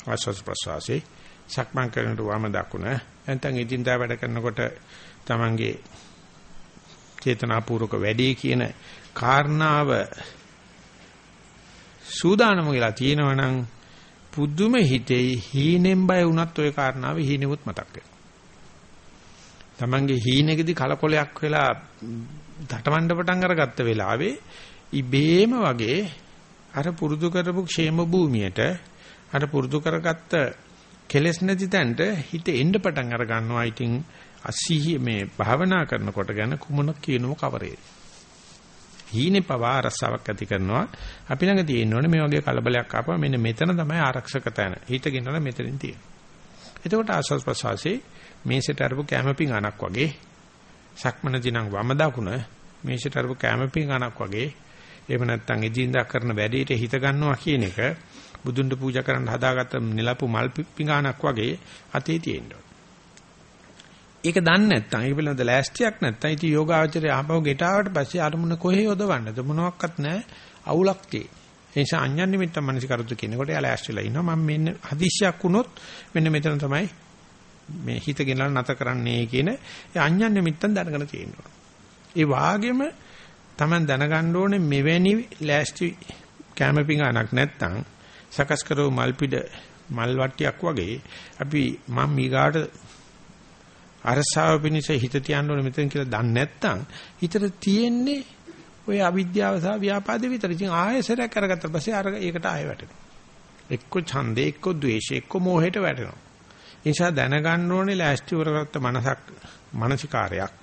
ආස්වාස් ප්‍රසවාසයේ සක්මන් කරනකොට වම දකුණ නැත්නම් ඉදින්දා වැඩ කරනකොට තමන්ගේ චේතනාපූර්වක වැඩේ කියන කාරණාව සූදානම වෙලා තියෙනවා නම් පුදුම හිතේ හීනෙන් බය වුණත් ওই කාරණාව හීනෙමුත් මතක් වෙනවා. Tamange හීනෙකදී කලකොලයක් වෙලා දඩමණ්ඩ පටන් අරගත්ත වෙලාවේ ඉබේම වගේ අර පුරුදු කරපු ക്ഷേම භූමියට අර පුරුදු කරගත්ත කෙලෙස් නැති තැනට හිත එන්න පටන් අර ගන්නවා. ඉතින් අසීහි මේ භාවනා කරනකොට ගැන කුමන කියනම කවරේද? හීනේ පවා රසාවක් ඇති කරනවා. අපි ළඟ තියෙන්න ඕනේ මේ වගේ කලබලයක් ආපුවා මෙන්න මෙතන තමයි ආරක්ෂක තැන. හිත ගෙනලා මෙතනින් තියෙනවා. එතකොට ආස්වාස් ප්‍රසවාසී මේසෙට අරපු කැමපින් අනක් වගේ සක්මන දිනම් වම දකුණ මේසෙට අරපු කැමපින් අනක් වගේ එහෙම නැත්නම් එදින්දා කරන වැඩේට හිත ගන්නවා කියන එක බුදුන්ට පූජා කරන්න හදාගත්ත නිලපු මල් පිඟානක් වගේ අතේ තියෙනවා. ඒක දන්නේ නැත්නම් ඒක පිළිබඳ ලෑස්තියක් නැත්නම් ඉතින් යෝගාචරය ආපහු ගෙටාවට පස්සේ අරමුණ කොහේ යොදවන්නද මොනවත් නැහැ අවුලක් තියෙන. ඒ නිසා අඤ්ඤන් නිමිත්ත මනසිකරුතු කියනකොට යා ලෑස්තිලා ඉනවා මම මෙන්න හදිස්සියක් වුණොත් මෙන්න මෙතන තමයි මේ හිත ගෙනලා නැත කරන්නේ කියන ඒ අඤ්ඤන් නිමිත්තෙන් දැනගෙන තියෙනවා. ඒ වාගෙම Taman දැනගන්න ඕනේ මෙවැනි ලෑස්ති කැමපිඟානක් නැත්තම් සකස් කරව මල් පිට මල් වට්ටියක් වගේ අපි මම මීගාට අරසාව පිණිස හිත තියන්න ඕනේ මෙතන කියලා දන්නේ නැත්තම් හිතට තියෙන්නේ ඔය අවිද්‍යාව සහ ව්‍යාපාද විතර. ඉතින් ආයෙසරයක් කරගත්ත පස්සේ අර ඒකට ආයෙ වැටෙනවා. එක්ක ඡන්දේ එක්ක ද්වේෂේ එක්ක මෝහයට වැටෙනවා. ඒ නිසා දැනගන්න ඕනේ ලෑස්ති වරගත්ත මනසක් මානසිකාරයක්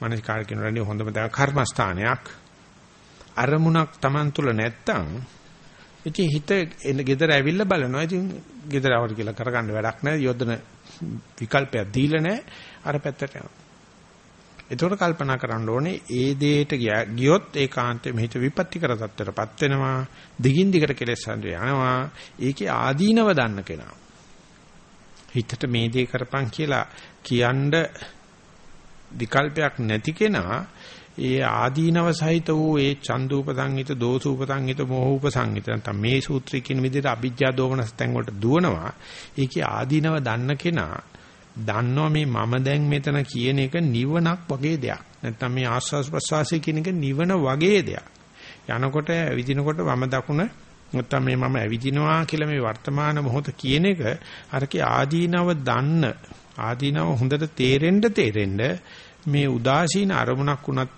මානසිකාර කියනරනේ හොඳම දා කර්මස්ථානයක් අරමුණක් Taman තුල නැත්තම් ඉතින් හිත එන gedara ඇවිල්ලා බලනවා ඉතින් gedara ආවට කියලා කරගන්න වැඩක් නැහැ යොදන විකල්පයක් දීලා නැහැ. අර පැත්තට යනවා. එතකොට කල්පනා කරන්න ඕනේ ඒ දෙයට ගියොත් ඒකාන්තයෙන් හිත විපත්ති කර තත්ත්වයටපත් වෙනවා. දිගින් දිගට කෙලෙස් යනවා. ඒකේ ආදීනව දන්න කෙනා. හිතට මේ දේ කරපන් කියලා කියන්න විකල්පයක් නැති කෙනා ඒ ආදීනව සහිත වූ ඒ චන්දූප සංහිත දෝසූප සංහිත මොහූප සංහිත නැත්නම් මේ සූත්‍රය කියන විදිහට අභිජ්ජා දෝමනස් තැන් වලට දුවනවා. ඒකේ ආදීනව දන්න කෙනා දන්නවා මේ මම දැන් මෙතන කියන එක නිවනක් වගේ දෙයක්. නැත්නම් මේ ආස්වාස් ප්‍රසවාසය කියන එක නිවන වගේ දෙයක්. යනකොට විදිනකොට වම දකුණ නැත්නම් මේ මම ඇවිදිනවා කියලා මේ වර්තමාන මොහොත කියන එක අරකේ ආදීනව දන්න ආදීනව හොඳට තේරෙන්න තේරෙන්න මේ උදාසීන අරමුණක් උනත්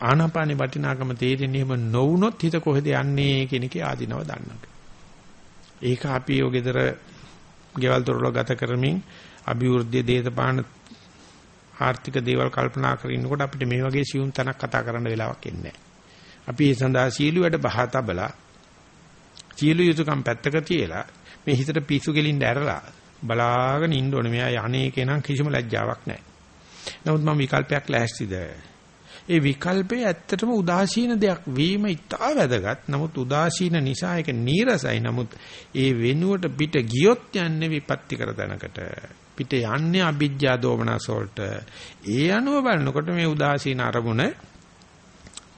ආනාපානේ වටිනාකම තේරෙන්නේ එහෙම නොවුනොත් හිත කොහෙද යන්නේ කියන එකේ ආදීනව දන්නක. ඒක අපි ඔය ගෙදර ගෙවල් දොරවල් ගත කරමින් අභිවෘද්ධි දේශපාලන ආර්ථික දේවල් කල්පනා කරනකොට අපිට මේ වගේ සියුම් තනක් කතා කරන්න වෙලාවක් එන්නේ අපි ඒ සඳහා සීළු වැඩ බහා තබලා සීළු යුතුයකම් පැත්තක තියලා මේ හිතට පිස්සු ගෙලින්න ඇරලා බලාගෙන ඉන්න ඕනේ. මෙයා යන්නේ කෙනා කිසිම ලැජ්ජාවක් නැහැ. නමුත් මම විකල්පයක් ලෑස්තිද? ඒ විකල්පේ ඇත්තටම උදාසීන දෙයක් වීම ඉතා වැදගත්. නමුත් උදාසීන නිසා ඒක නීරසයි. නමුත් ඒ වෙනුවට පිට ගියොත් යන්නේ විපත්ති කර තැනකට. පිට යන්නේ අ비ජ්ජා දෝමනස වලට. ඒ අනුව බලනකොට මේ උදාසීන අරමුණ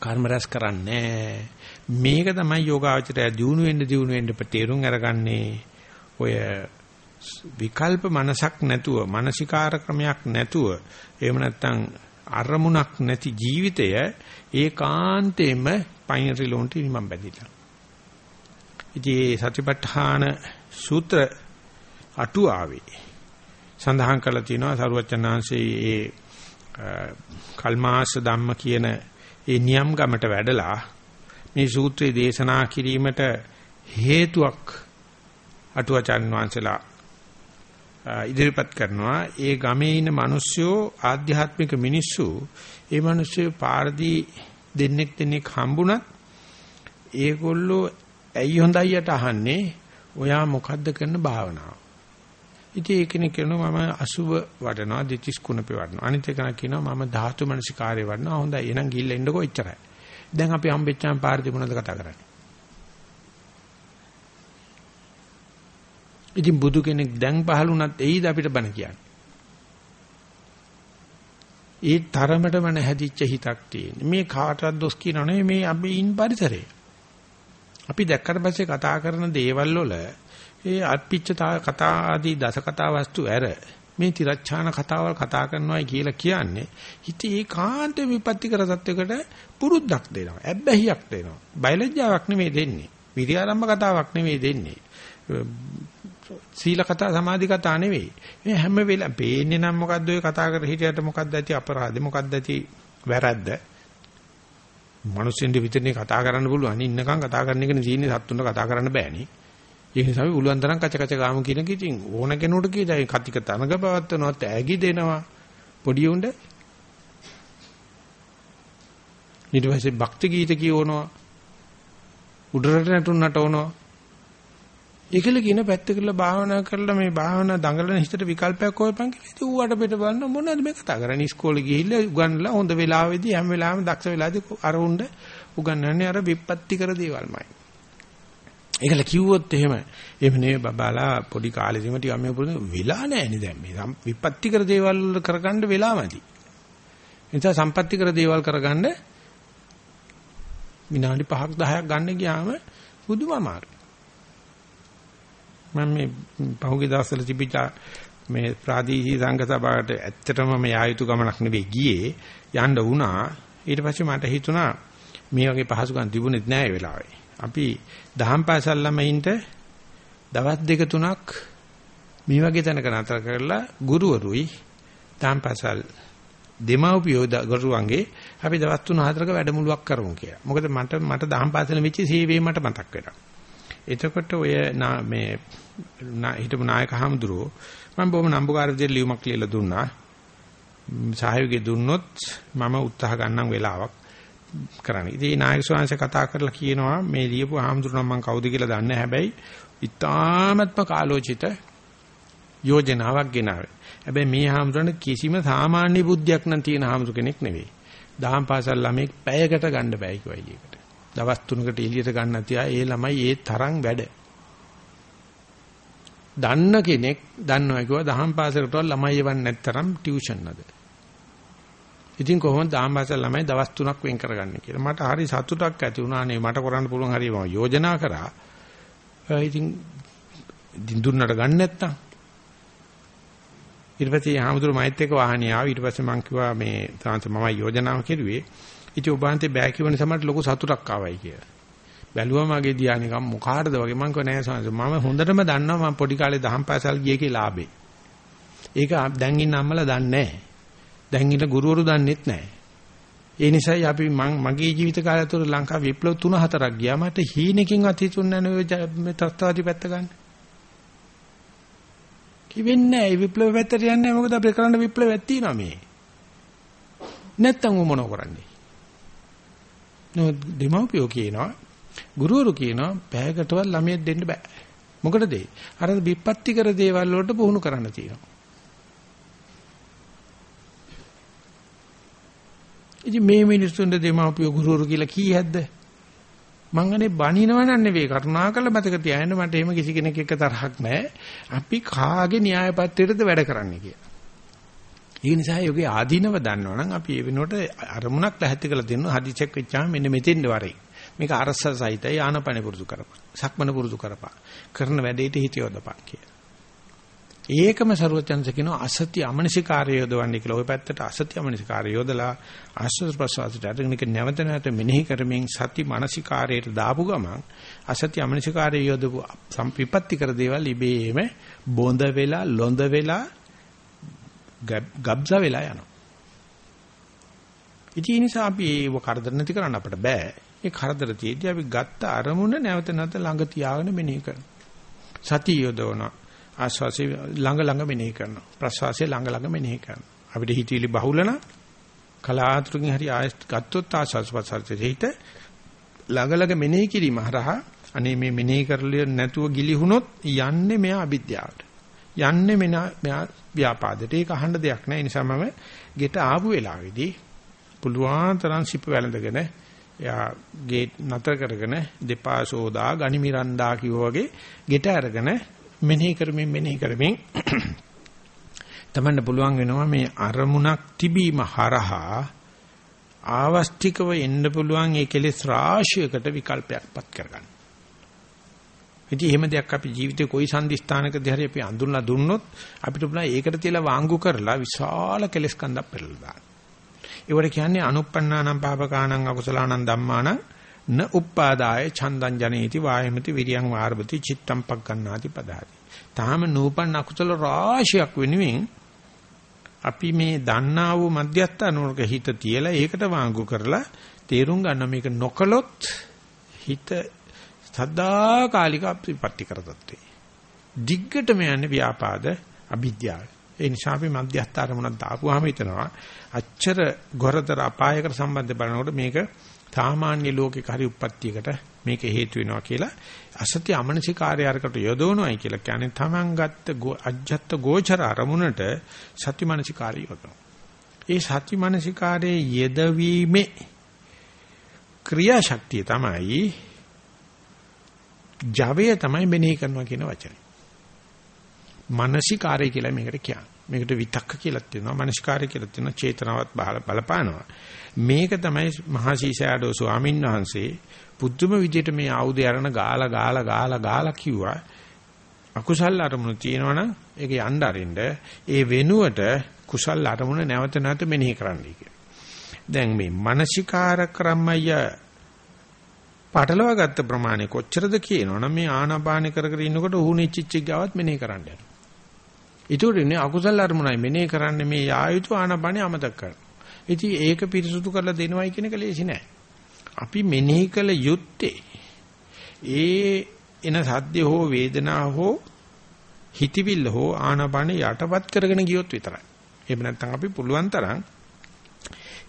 කර්ම රැස් කරන්නේ මේක තමයි යෝගාචරය දියුණු වෙන්න දියුණු වෙන්න තේරුම් අරගන්නේ ඔය විකල්ප මනසක් නැතුව මානසිකාර ක්‍රමයක් නැතුව එහෙම නැත්නම් අරමුණක් නැති ජීවිතය ඒකාන්තයෙන්ම පයින් රිලොන්ට නිමම් බැඳිලා. ඉතින් සතිපට්ඨාන සූත්‍ර අටුවාවේ සඳහන් කරලා තියෙනවා සරුවචනාංශයේ ඒ කල්මාස ධම්ම කියන ඒ නියම් ගමට වැඩලා මේ සූත්‍රය දේශනා කිරීමට හේතුවක් අටුවචන් වංශලා ඉදිරිපත් කරනවා. ඒ ගමේ ඉන්න මිනිස්සු ආධ්‍යාත්මික මිනිස්සු ඒ මිනිස්සු පාරදී දෙන්නෙක් දෙන්නෙක් හම්බුණත් ඒගොල්ලෝ ඇයි හොඳයියට අහන්නේ? ඔයා මොකද්ද කරන භාවනාව? ඉතින් ඒකනේ කියනවා මම අසුබ වඩනවා දෙතිස් කුණපේ වඩනවා. අනිත් එක කියනවා මම ධාතු මනසිකාරය වඩනවා හොඳයි. එහෙනම් ගිහිල්ලා එන්නකෝ එච්චරයි. දැන් අපි හම්බෙච්චාම පාරදී මොනවද කතා කරන්නේ? ඉතින් බුදු කෙනෙක් දැන් පහළුණත් එයිද අපිට බණ කියන්නේ. ඒ තරමටම නැහැදිච්ච හිතක් තියෙන. මේ කාටවත් දොස් කියනව නෙවෙයි මේ අපි ඉන් පරිසරය. අපි දැක්කට පස්සේ කතා කරන දේවල් වල ඒ අත්පිච්ච කතා ආදී දස කතා වස්තු ඇර මේ තිරච්ඡාන කතාවල් කතා කරනවායි කියලා කියන්නේ හිත ඒකාන්ත විපත්ති කර තත්වයකට පුරුද්දක් දෙනවා. ඇබ්බැහියක් දෙනවා. බයලජ්ජාවක් නෙමෙයි දෙන්නේ. විරියාරම්භ කතාවක් නෙමෙයි දෙන්නේ. සීල කතා සමාධි කතා නෙවෙයි. මේ හැම වෙලාවෙම පේන්නේ නම් මොකද්ද ඔය කතා කර හිටියට මොකද්ද ඇති අපරාධේ මොකද්ද ඇති වැරද්ද? මිනිස්සුන්ට විතරනේ කතා කරන්න පුළුවන්. ඉන්නකම් කතා කරන එකනේ තියෙන්නේ සත්තුන්ට කතා කරන්න බෑනේ. ඒ නිසා අපි උලුවන් තරම් කච කච ගාමු කියන කිචින් ඕන කෙනෙකුට කියදයි කතික තනග පවත්වනවා තෑගි දෙනවා පොඩි උණ්ඩ ඊට පස්සේ භක්ති ගීත කියවනවා උඩරට නටුන් නටවනවා ඒකල කියන පැත්තකලා භාවනා කරලා මේ භාවනා දඟලන හිතට විකල්පයක් හොයපන් කියලා. ඉතින් ඌවට පිට බලන මොනවද මේ කතා කරන්නේ? ඉස්කෝලේ ගිහිල්ලා උගන්ලා හොඳ වෙලාවෙදී හැම වෙලාවෙම දක්ෂ වෙලාදී අර උණ්ඩ උගන්වන්නේ අර විපත්ති කර දේවල්මයි. ඒකල කිව්වොත් එහෙම එහෙම නෙවෙයි බබාලා පොඩි කාලෙදිම ටික මේ පුරුදු වෙලා නැහැනේ දැන් මේ විපත්ති කර දේවල් කරගන්න වෙලාමදි. නිසා සම්පත්‍ති කර දේවල් කරගන්න විනාඩි 5ක් 10ක් ගන්න ගියාම බුදුම අමාරුයි. මම මේ පහුගිය දවස්වල තිබිච්ච මේ ප්‍රාදේශීය සංඝ සභාවට ඇත්තටම මේ ආයුතු ගමනක් නෙවෙයි ගියේ යන්න වුණා ඊට පස්සේ මට හිතුණා මේ වගේ පහසුකම් තිබුණෙත් නෑ ඒ වෙලාවේ අපි දහම් පාසල් ළමයින්ට දවස් දෙක තුනක් මේ වගේ තැනක නතර කරලා ගුරුවරුයි දහම් පාසල් දෙමව්පියෝ ගරුවන්ගේ අපි දවස් තුන හතරක වැඩමුළුවක් කරමු කියලා. මොකද මට මට දහම් පාසලෙ වෙච්ච සේවය මට මතක් වෙනවා. එතකොට ඔය මේ හිටපු නායක හමුදුරෝ මම බොහොම නම්බුකාර විදිහට ලියුමක් ලියලා දුන්නා. සහයෝගය දුන්නොත් මම උත්සාහ ගන්නම් වෙලාවක් කරන්න. ඉතින් නායක ස්වාමීන් කතා කරලා කියනවා මේ ලියපු හමුදුරෝ නම් මම කවුද කියලා දන්නේ හැබැයි ඉතාමත්ම කාලෝචිත යෝජනාවක් ගෙනාවේ. හැබැයි මේ හාමුදුරනේ කිසිම සාමාන්‍ය බුද්ධියක් නම් තියෙන හාමුදුර කෙනෙක් නෙවෙයි. දහම් පාසල් ළමෙක් පැයකට ගන්න බෑ කිව්වයි ඒකට. දවස් 3කට එළියට ගන්න තියා ඒ ළමයි ඒ තරම් වැඩ. දන්න කෙනෙක් දන්නවා කිව්වා දහම් පාසලකටවත් ළමයි එවන්නේ නැත්තරම් ටියුෂන් නද. ඉතින් කොහොමද දහම් පාසල් ළමයි දවස් 3ක් වෙන් කරගන්නේ කියලා. මට හරි සතුටක් ඇති වුණා නේ මට කරන්න පුළුවන් හරිය මම යෝජනා කරා. ඉතින් දුන්නට ගන්න නැත්තම් ඊට පස්සේ ආමතුරු මෛත් එක්ක වාහනේ ආවා ඊට පස්සේ මං කිව්වා මේ තාන්ත මම යෝජනාව කෙරුවේ ඉතින් ඔබ අන්තේ බෑ කියවන සමහරට ලොකු සතුටක් ආවයි කියලා. බැලුවා මගේ දිහා නිකන් මොකාටද වගේ? මං කිව්වා නෑ සාංශ මම හොඳටම දන්නවා මම පොඩි කාලේ දහම් පාසල් ගියේ කී ලාභේ ඒක දැන් ඉන්න අම්මලා දන්නේ නෑ. දැන් ඉන්න ගුරුවරු දන්නෙත් නෑ. ඒ නිසායි අපි මං මගේ ජීවිත කාලය තුළ ලංකා විප්ලව 3 4ක් ගියා. මට හීනකින් අතිතුන්නේ නැහැ මේ තත්ත්වවාදී පැත්ත ගන්න. කිවෙන්නේ නැහැ. විප්ලව පැත්තට යන්නේ මොකද අපේ කරන්න විප්ලවයක් තියෙනවා මේ. නැත්තම් උ මොනව කරන්නේ? නෝ දෙමව්පියෝ කියනවා ගුරුවරු කියනවා පැයකටවත් ළමයෙක් දෙන්න බෑ. මොකටද ඒ? අර විපත්ති කර දේවල් වලට පුහුණු කරන්න තියෙනවා. ඉතින් මේ මිනිස්සුන්ට දෙමව්පියෝ ගුරුවරු කියලා කී හැද්ද? මං අනේ බනිනව නන් නෙවෙයි කරුණාකරලා මතක තියාගන්න මට එහෙම කිසි කෙනෙක් එක්ක තරහක් නැහැ. අපි කාගේ න්‍යාය පත්‍රයටද වැඩ කරන්නේ කියලා. ඒ නිසා යෝගේ ආධිනව දන්නවනම් අපි ඒ වෙනකොට අරමුණක් ලැහැත්ති කරලා දෙනවා හදිසියක් වෙච්චාම මෙන්න මෙතෙන්ද වරේ. මේක අරස සහිතයි ආනපන පුරුදු කරපන්. සක්මන පුරුදු කරපන්. කරන වැඩේට හිත යොදපන් කියලා. ඒකම ਸਰවචන්ස කියනවා අසත්‍ය අමනසිකාරය යොදවන්නේ කියලා. ওই පැත්තට අසත්‍ය අමනසිකාරය යොදලා ආශ්‍රද ප්‍රසවාසයට අරගෙනක නැවත නැවත මෙනෙහි කරමින් සති මානසිකාරයට දාපු ගමන් අසත්‍ය අමනසිකාරය යොදපු සම්පිපත්ති කර දේවල් ඉබේම බොඳ වෙලා ලොඳ වෙලා ගබ්සා වෙලා යනවා. ඉතින් ඒ නිසා අපි ඒව කරදර නැති කරන්න අපිට බෑ. ඒ කරදර තියදී අපි ගත්ත අරමුණ නැවත නැවත ළඟ තියාගෙන මෙනෙහි කරනවා. සතිය යොදවනවා. ආස්වාසිය ළඟ ළඟ මෙනෙහි කරනවා. ප්‍රස්වාසය ළඟ ළඟ මෙනෙහි කරනවා. අපිට හිතවිලි බහුල නම් කලාතුරකින් හරි ආයත් ගත්තොත් ආස්වාස් ප්‍රස්වාසයේ හිත ළඟ ළඟ මෙනෙහි කිරීම හරහා අනේ මේ මෙනෙහි කරලිය නැතුව ගිලිහුනොත් යන්නේ මෙයා අවිද්‍යාවට. යන්නේ මෙයා ව්‍යාපාදයට. ඒක අහන්න දෙයක් නෑ. ඒ නිසා මම ගෙට ආපු වෙලාවේදී පුළුවන් තරම් සිප වැළඳගෙන එයා ගේට් නතර කරගෙන දෙපා සෝදා ගනිමිරන්දා කිව්වා වගේ ගෙට අරගෙන මෙනෙහි කරමින් මෙනෙහි කරමින් තමන්න පුළුවන් වෙනවා මේ අරමුණක් තිබීම හරහා ආවස්තිකව එන්න පුළුවන් ඒ කෙලෙස් රාශියකට විකල්පයක්පත් කරගන්න. ඉතින් එහෙම දෙයක් අපි ජීවිතේ කොයි සම්දිස්ථානකදී හරි අපි අඳුරලා දුන්නොත් අපිට පුළුවන් ඒකට තියලා වාංගු කරලා විශාල කෙලෙස් කන්දක් පෙරලා දාන්න. ඒවට කියන්නේ අනුප්පන්නානම් පාපකානම් අකුසලානම් ධම්මානම් න උප්පාදාය ඡන්දං ජනේති වායමති විරියං වාරබති චිත්තම් පග්ගණ්ණාති පදාති. තාම නූපන් අකුසල රාශියක් වෙනුවෙන් අපි මේ දන්නා වූ මධ්‍යස්ථ අනුරක හිත තියලා ඒකට වාංගු කරලා තේරුම් ගන්න මේක නොකලොත් හිත සදාකාලික අප්‍රතිපත්ති කරතත්වේ. දිග්ගටම යන්නේ ව්‍යාපාද අවිද්‍යාව. ඒ නිසා අපි මධ්‍යස්ථ අරමුණක් දාපුවාම හිතනවා අච්චර ගොරතර අපායකට සම්බන්ධ බලනකොට මේක සාමාන්‍ය ලෝකේ හරි උප්පත්තියකට මේක හේතු වෙනවා කියලා අසත්‍ය අමනසිකාරය අරකට යොදවනවායි කියලා කියන්නේ තමන් ගත්ත අජ්ජත් ගෝචර අරමුණට සත්‍ය මනසිකාරය යොදවනවා. ඒ සත්‍ය මනසිකාරයේ යෙදවීමේ ක්‍රියාශක්තිය තමයි ජවය තමයි මෙනෙහි කරනවා කියන වචනේ. මානසිකාරය කියලා මේකට කියන්නේ. මේකට විතක්ක කියලා තියෙනවා. මානසිකාරය කියලා තියෙනවා. චේතනාවත් බලපානවා. මේක තමයි මහා ශීෂයාඩෝ ස්වාමීන් වහන්සේ පුදුම විදිහට මේ ආයුධය අරන ගාලා ගාලා ගාලා ගාලා කිව්වා. අකුසල් අරමුණු තියෙනවනම් ඒක යන්න අරින්න ඒ වෙනුවට කුසල් අරමුණ නැවත නැවත මෙනෙහි කරන්නයි කියලා. දැන් මේ මානසිකාර ක්‍රමය පටලවා ගත්ත ප්‍රමාණය කොච්චරද කියනවනම් මේ ආනාපාන කර කර ඉන්නකොට උහුණිච්චිච්ච ගාවත් මෙනෙහි කරන්න යනවා. ඊටුරින්නේ අකුසල අරමුණයි මෙනෙහි කරන්නේ මේ ආයුතු ආනාපානෙ අමතක කරනවා. ඉතින් ඒක පිරිසුදු කරලා දෙනවයි කියන එක ලේසි නෑ. අපි මෙනෙහි කළ යුත්තේ ඒ එන සද්ද හෝ වේදනා හෝ හිතවිල්ල හෝ ආනාපාන යටපත් කරගෙන ගියොත් විතරයි. එහෙම නැත්නම් අපි පුළුවන් තරම්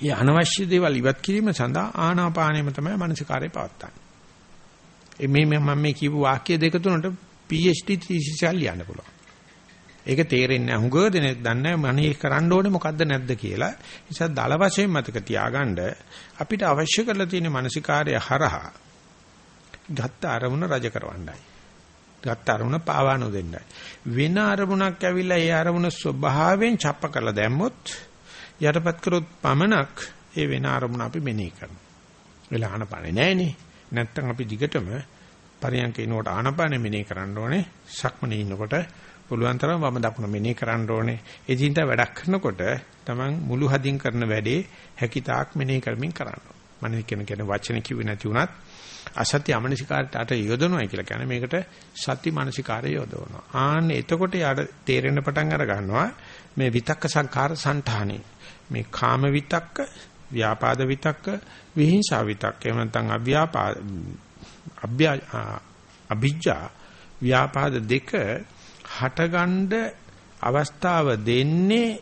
ඒ අනවශ්‍ය දේවල් ඉවත් කිරීම සඳහා ආනාපානෙම තමයි මානසිකාරය පවත්තන්නේ. මේ මම මේ කියපු වාක්‍ය දෙක තුනට PhD thesis එකක් ලියන්න පුළුවන්. ඒක තේරෙන්නේ නැහැ. හුඟ දෙනෙක් දන්නේ නැහැ මනේ කරන්න ඕනේ මොකද්ද නැද්ද කියලා. ඒ නිසා දල වශයෙන් මතක තියාගන්න අපිට අවශ්‍ය කරලා තියෙන මානසිකාර්ය හරහා ගත්ත අරමුණ රජ කරවන්නයි. ගත්ත අරමුණ පාවා නොදෙන්නයි. වෙන අරමුණක් ඇවිල්ලා ඒ අරමුණ ස්වභාවයෙන් ڇප්ප කරලා දැම්මොත් යටපත් කරොත් පමණක් ඒ වෙන අරමුණ අපි මෙනෙහි කරනවා. වෙලා ආනපානේ නැහනේ. නැත්තම් අපි දිගටම පරියන්කේනෝට ආනපානේ මෙනෙහි කරන්න ඕනේ. සක්මනේ ඉන්නකොට පුළුවන් තරම් වම දකුණ මෙනෙහි කරන්න ඕනේ. ඒ දින්ට වැඩක් කරනකොට Taman මුළු හදින් කරන වැඩේ හැකිතාක් මෙනෙහි කරමින් කරන්න ඕනේ. මම කියන කියන වචන කිව්වේ නැති වුණත් අසත්‍ය අමනසිකාරයට අට යොදවනවා කියලා කියන්නේ මේකට සත්‍ය මානසිකාරය යොදවනවා. ආන්න එතකොට යාට තේරෙන්න පටන් අර ගන්නවා මේ විතක්ක සංකාර సంతානේ. මේ කාම විතක්ක, ව්‍යාපාද විතක්ක, විහිංසාව විතක්ක, එහෙම නැත්නම් අව්‍යාපාද අභිජ්ජා ව්‍යාපාද දෙක හටගන්න අවස්ථාව දෙන්නේ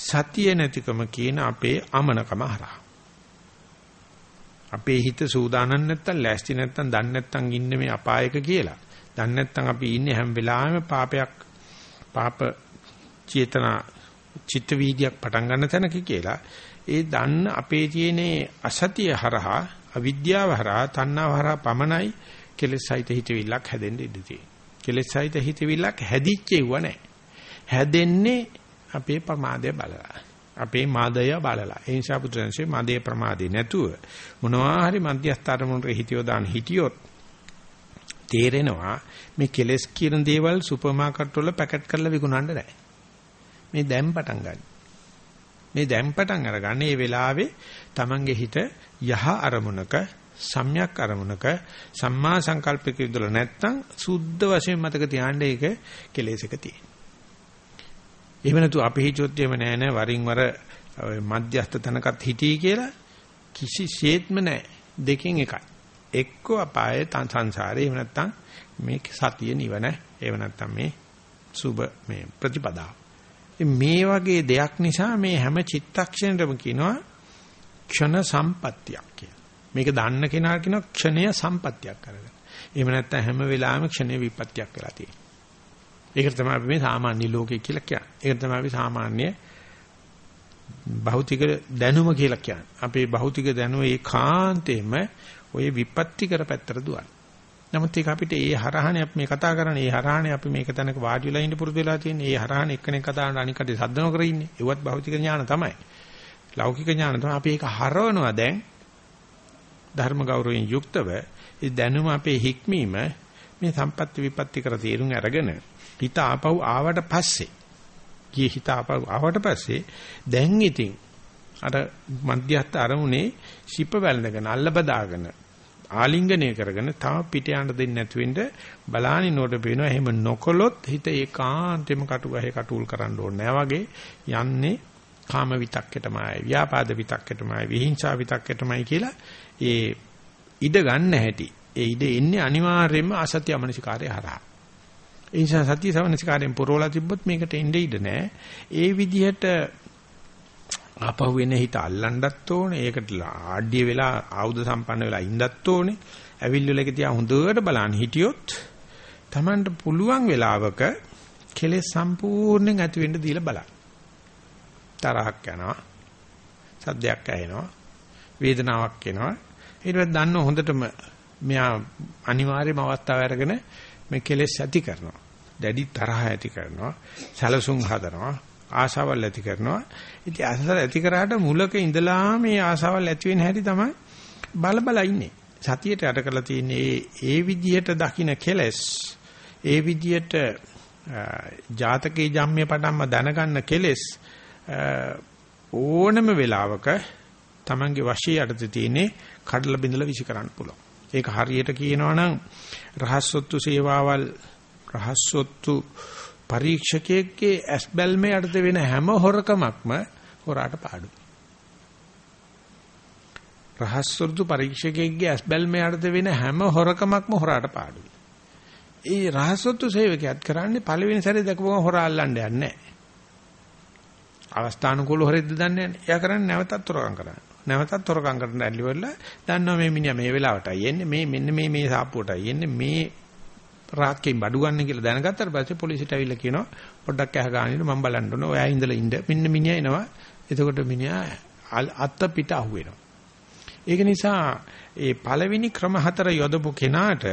සතිය නැතිකම කියන අපේ අමනකම හරහා. අපේ හිත සූදානම් නැත්තම් ලෑස්ති නැත්තම් දන්නේ නැත්තම් ඉන්නේ මේ අපායක කියලා. දන්නේ නැත්තම් අපි ඉන්නේ හැම වෙලාවෙම පාපයක් පාප චේතනා චිත්ත වීදියක් පටන් ගන්න තැනක කියලා. ඒ දන්න අපේ තියෙන අසතිය හරහා අවිද්‍යාව හරහා තණ්හාව හරහා පමණයි කෙලෙස් සහිත හිතවිල්ලක් හැදෙන්න ඉඩ තියෙන්නේ. කෙලෙස් සහිත හිතවිල්ලක් හැදිච්චෙව නැහැ. හැදෙන්නේ අපේ ප්‍රමාදය බලලා. අපේ මාදය බලලා. ඒ නිසා පුදුරන්සේ මාදේ ප්‍රමාදේ නැතුව මොනවා හරි මධ්‍යස්ථ අරමුණට හිතියෝ දාන හිටියොත් තේරෙනවා මේ කෙලස් කියන දේවල් සුපර් මාකට් වල පැකට් කරලා විකුණන්න නැහැ. මේ දැන් පටන් ගන්න. මේ දැන් පටන් අරගන්න මේ වෙලාවේ Tamange හිත යහ අරමුණක සම්‍යක් අරමුණක සම්මා සංකල්පයක විදල නැත්තම් සුද්ධ වශයෙන් මතක තියාගන්න ඒක කෙලෙසක තියෙන. එහෙම නැතු අපි හිතුවොත් එහෙම නෑ නෑ වරින් වර මධ්‍යස්ථ තනකත් හිටී කියලා කිසිසේත්ම නෑ දෙකෙන් එකයි. එක්ක අපායේ තන් සංසාරේ එහෙම නැත්තම් මේ සතිය නිවන එහෙම නැත්තම් මේ සුබ මේ ප්‍රතිපදාව. මේ වගේ දෙයක් නිසා මේ හැම චිත්තක්ෂණයකම කියනවා ක්ෂණ සම්පත්තියක් කියලා. මේක දන්න කෙනාට කියනවා ක්ෂණය සම්පත්තියක් කරගෙන. එහෙම නැත්නම් හැම වෙලාවෙම ක්ෂණය විපත්තියක් වෙලා තියෙනවා. ඒක තමයි අපි මේ සාමාන්‍ය ලෝකය කියලා කියන්නේ. ඒක තමයි අපි සාමාන්‍ය භෞතික දැනුම කියලා කියන්නේ. අපේ භෞතික දැනුම ඒකාන්තයෙන්ම ওই විපත්ති කර පැත්තට දුවන. නමුත් ඒක අපිට ඒ හරහානේ අපි මේ කතා කරන්නේ. ඒ හරහානේ අපි මේක තැනක වාඩි වෙලා ඉන්න පුරුදු වෙලා තියෙන්නේ. ඒ හරහානේ එක්කෙනෙක් කතා කරන අනික් කඩේ සද්ද නොකර ඉන්නේ. ඒවත් භෞතික ඥාන තමයි. ලෞකික ඥාන තමයි. අපි ඒක හරවනවා දැන් ධර්ම ගෞරවයෙන් යුක්තව ඒ දැනුම අපේ හික්මීම මේ සම්පත්‍ති විපත්ති කර තේරුම් අරගෙන හිත ආපහු ආවට පස්සේ ගියේ හිත ආපහු ආවට පස්සේ දැන් ඉතින් අර මධ්‍යස්ථ අරමුණේ ශිප වැළඳගෙන අල්ල බදාගෙන ආලිංගනය කරගෙන තව පිට යන්න දෙන්නේ නැතු වෙන්න බලානිනෝට පේනවා එහෙම නොකොලොත් හිත ඒකාන්තෙම කටුගහේ කටුල් කරන්න ඕනේ නැහැ වගේ යන්නේ කාම විතක්කෙටමයි ව්‍යාපාද විතක්කෙටමයි විහිංසා විතක්කෙටමයි කියලා ඒ ඉඩ ගන්න හැටි. ඒ ඉඩ එන්නේ අනිවාර්යයෙන්ම අසත්‍ය අමනසිකාරය හරහා. ඒ නිසා සත්‍ය සමනසිකාරයෙන් පුරවලා තිබ්බොත් මේකට එන්නේ ඉඩ නැහැ. ඒ විදිහට ආපහු එන හිත අල්ලන්නත් ඕනේ. ඒකට ආඩ්‍ය වෙලා ආයුධ සම්පන්න වෙලා ඉන්නත් ඕනේ. ඇවිල්ලා එක තියා හොඳට බලන්න හිටියොත් Tamanට පුළුවන් වෙලාවක කෙලෙස් සම්පූර්ණයෙන් ඇති වෙන්න දීලා බලන්න. තරහක් යනවා. සද්දයක් ඇහෙනවා. වේදනාවක් එනවා. ඊට පස්සේ දන්න හොඳටම මෙයා අනිවාර්යම අවස්ථාව අරගෙන මේ කෙලෙස් ඇති කරනවා. දැඩි තරහ ඇති කරනවා. සැලසුම් හදනවා. ආශාවල් ඇති කරනවා ඉතින් ආශාවල් ඇති කරාට මුලක ඉඳලා මේ ආශාවල් ඇති වෙන හැටි තමයි බල බල ඉන්නේ සතියට යට කරලා තියෙන්නේ ඒ විදිහට දකින්න කෙලස් ඒ විදිහට ජාතකේ ජම්මේ පටන්ම දැනගන්න කෙලස් ඕනම වෙලාවක Tamange වශයේ යටතේ තියෙන්නේ කඩලා බිඳලා විසි කරන්න පුළුවන්. ඒක හරියට කියනවා නම් රහස්සොත්තු සේවාවල් රහස්සොත්තු පරීක්ෂකයෙක්ගේ ඇස් බැල්මේ යටතේ වෙන හැම හොරකමක්ම හොරාට පාඩුයි. රහස්සොත්තු පරීක්ෂකයෙක්ගේ ඇස් බැල්මේ යටතේ වෙන හැම හොරකමක්ම හොරාට පාඩුයි. ඒ රහස්සොත්තු සේවකයාත් කරන්නේ පළවෙනි සැරේ දැකපුවම හොරා අල්ලන්න යන්නේ නැහැ. අවස්ථානුකූල හොරෙද්ද දන්නේ නැහැ. එයා කරන්නේ නැවතත් තොරකම් කරන්නේ. නැවතත් තොරකම් කරන්න ඇල්ලි වෙලා දන්නවා මේ මිනිහා මේ වෙලාවටයි එන්නේ මේ මෙන්න මේ මේ සාප්පුවටයි එන්නේ මේ රාක්කෙන් බඩු ගන්න කියලා දැනගත්තාට පස්සේ පොලිසියට ඇවිල්ලා කියනවා පොඩ්ඩක් ඇහ ගන්න මම බලන්න ඕන. ඔයා ඉඳලා ඉන්න. මෙන්න මිනිහා එනවා. එතකොට මිනිහා අත්ත පිට අහුවෙනවා. ඒක නිසා ඒ පළවෙනි ක්‍රම හතර යොදපු කෙනාට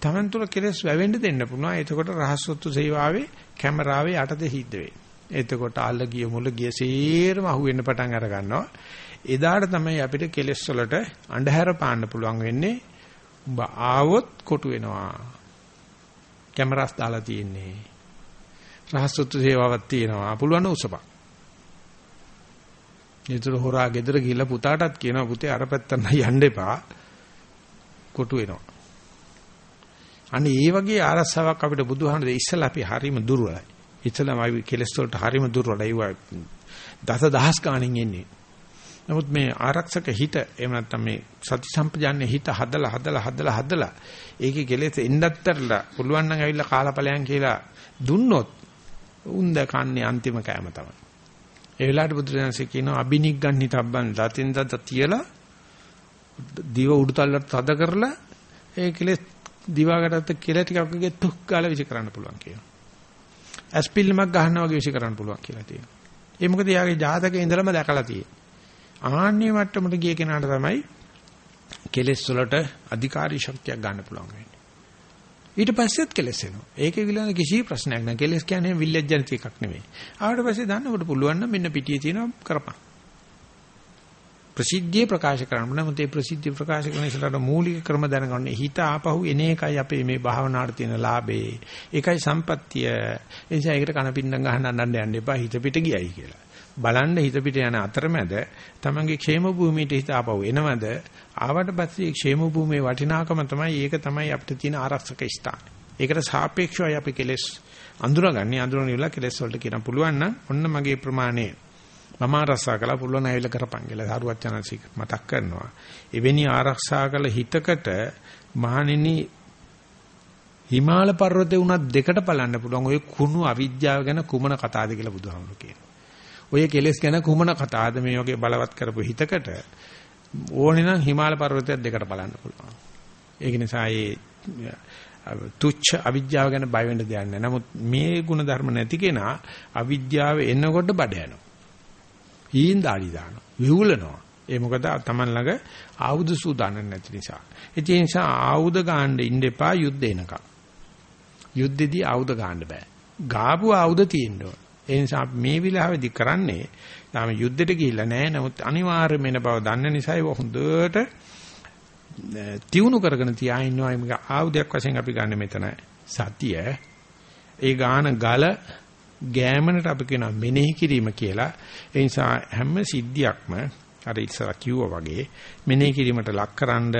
Taman තුල කෙලස් වැවෙන්න දෙන්න පුළුවන්. එතකොට රහස්සොත්තු සේවාවේ කැමරාවේ යටද හිද්ද වෙයි. එතකොට අල්ල ගිය මුල ගිය සේරම අහුවෙන්න පටන් අර ගන්නවා. එදාට තමයි අපිට කෙලස් වලට අන්ධහැර පාන්න පුළුවන් වෙන්නේ. උඹ ආවොත් කොටු වෙනවා. කැමරාස් දාලා තියෙන්නේ. රහස්සොත්තු සේවාවක් තියෙනවා. පුළුවන් උසපක්. ඊටර හොරා ගෙදර ගිහිල්ලා පුතාටත් කියනවා පුතේ අර පැත්තට යන්න එපා. කොටු වෙනවා. අනේ ඒ වගේ ආරස්සාවක් අපිට බුදුහාමුදුරේ ඉස්සලා අපි හරීම දුර්වලයි. ඉස්සලාම අපි කෙලස් වලට හරීම දුර්වලයි. ඒවා දස දහස් ගාණින් එන්නේ. නමුත් මේ ආරක්ෂක හිත එහෙම නැත්නම් මේ සති සම්පජාන්නේ හිත හදලා හදලා හදලා හදලා ඒකේ කෙලෙස් එන්නත්තරලා පුළුවන් නම් ඇවිල්ලා කාලපලයන් කියලා දුන්නොත් උන්ද කන්නේ අන්තිම කෑම තමයි. ඒ වෙලාවට බුදුරජාණන්සේ කියනවා අබිනිග්ගන් හිතබ්බන් දතින් දත තියලා දිව උඩුතල්ලට තද කරලා ඒ කෙලෙස් දිවාකටත් කෙල ටිකක් වගේ තුක් ගාලා විසි කරන්න පුළුවන් කියනවා. ඇස්පිල්ලමක් ගහනවා වගේ විසි කරන්න පුළුවන් කියලා තියෙනවා. ඒ මොකද යාගේ ජාතකයේ ඉඳලම දැකලා තියෙන්නේ. ආන්නේ මට්ටමට ගිය කෙනාට තමයි කෙලෙස් වලට අධිකාරී ශක්තියක් ගන්න පුළුවන් වෙන්නේ. ඊට පස්සෙත් කෙලෙස් එනවා. ඒකේ විලන කිසි ප්‍රශ්නයක් නැහැ. කෙලෙස් කියන්නේ විල්ලජ්ජනිත එකක් නෙමෙයි. ආවට පස්සේ දන්නකොට පුළුවන් නම් මෙන්න පිටියේ තියෙනවා කරපන්. ප්‍රසිද්ධිය ප්‍රකාශ කරන්න නම් මේ ප්‍රසිද්ධිය ප්‍රකාශ කරන ඉස්සරහට මූලික ක්‍රම දැනගන්න හිත ආපහු එන එකයි අපේ මේ භාවනාවට තියෙන ලාභේ. ඒකයි සම්පත්තිය. ඒ නිසා ඒකට කනපින්නම් ගහන්න අඬන්න යන්න එපා හිත පිට ගියයි කියලා. බලන්න හිත පිට යන අතරමැද තමන්ගේ ക്ഷേම භූමියට හිත ආපහු එනවද ආවට පස්සේ ക്ഷേම භූමියේ වටිනාකම තමයි ඒක තමයි අපිට තියෙන ආරක්ෂක ස්ථාන. ඒකට සාපේක්ෂවයි අපි කෙලස් අඳුරගන්නේ අඳුරන ඉවලා කෙලස් වලට කියන පුළුවන් නම් ඔන්න මගේ ප්‍රමාණය මම ආරක්ෂා කළා පුළුවන් ඇවිල්ලා කරපන් කියලා සාරුවත් චනසික මතක් කරනවා. එවැනි ආරක්ෂා කළ හිතකට මහණෙනි හිමාල පර්වතේ උනත් දෙකට බලන්න පුළුවන් ඔය කුණු අවිද්‍යාව ගැන කුමන කතාවද කියලා බුදුහාමුදුරු කියනවා. ඔය කෙලෙස් ගැන කුමන කතාවද මේ වගේ බලවත් කරපු හිතකට ඕනේ නම් හිමාල පර්වතයක් දෙකට බලන්න පුළුවන්. ඒක නිසා මේ තුච්ච අවිද්‍යාව ගැන බය වෙන්න දෙයක් නැහැ. නමුත් මේ ಗುಣ ධර්ම නැති කෙනා අවිද්‍යාව එනකොට බඩ යනවා. හීන් දාඩි දානවා. විහුලනවා. ඒ මොකද Taman ළඟ ආයුධ සූදානම් නැති නිසා. ඒ නිසා ආයුධ ගන්න ඉන්න එපා යුද්ධ එනකම්. යුද්ධෙදී ආයුධ ගන්න බෑ. ගාපු ආයුධ තියෙන්න ඕන. ඒ නිසා මේ විලාවේදී කරන්නේ තාම යුද්ධෙට ගිහිල්ලා නැහැ. නමුත් අනිවාර්යයෙන්ම එන බව දන්න නිසා ඒක හොඳට තියුණු කරගෙන තියා ඉන්නවා. මේක ආයුධයක් වශයෙන් අපි ගන්න මෙතන සතිය. ඒ ගාන ගල ගෑමනට අපි කියනවා මෙනෙහි කිරීම කියලා. ඒ නිසා හැම සිද්ධියක්ම අර ඉස්සර කිව්වා වගේ මෙනෙහි කිරීමට ලක්කරනද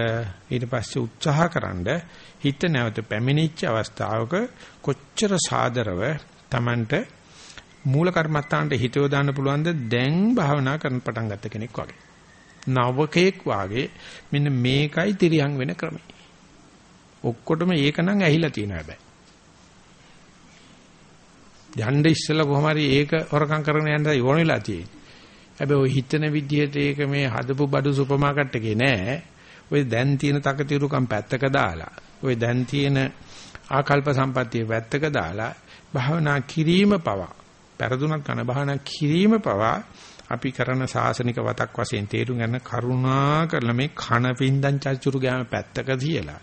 ඊට පස්සේ උත්සාහකරනද හිත නැවත පැමිණිච්ච අවස්ථාවක කොච්චර සාදරව Tamanට මූල කර්මත්තාන්ට හිත යොදාන්න පුළුවන්ද දැන් භාවනා කරන්න පටන් ගත්ත කෙනෙක් වගේ. නවකෙක් වාගේ මෙන්න මේකයි තිරියන් වෙන ක්‍රමය. ඔක්කොටම ඒක නම් ඇහිලා තියෙනවා හැබැයි. යන්න ඉස්සෙල්ලා කොහොම හරි ඒක හොරකම් කරගෙන යන්න ඕන වෙලා තියෙන්නේ. හැබැයි ඔය හිතන විදිහට ඒක මේ හදපු බඩු සුපර් මාකට් එකේ නෑ. ඔය දැන් තියෙන තකතිරුකම් පැත්තක දාලා, ඔය දැන් තියෙන ආකල්ප සම්පත්තිය පැත්තක දාලා භාවනා කිරීම පවා පෙරදුනක් කන බහන කිරීම පවා අපි කරන සාසනික වතක් වශයෙන් තේරුම් ගන්න කරුණා කරලා මේ කන පින්දන් චර්චුරු ගෑම පැත්තක තියලා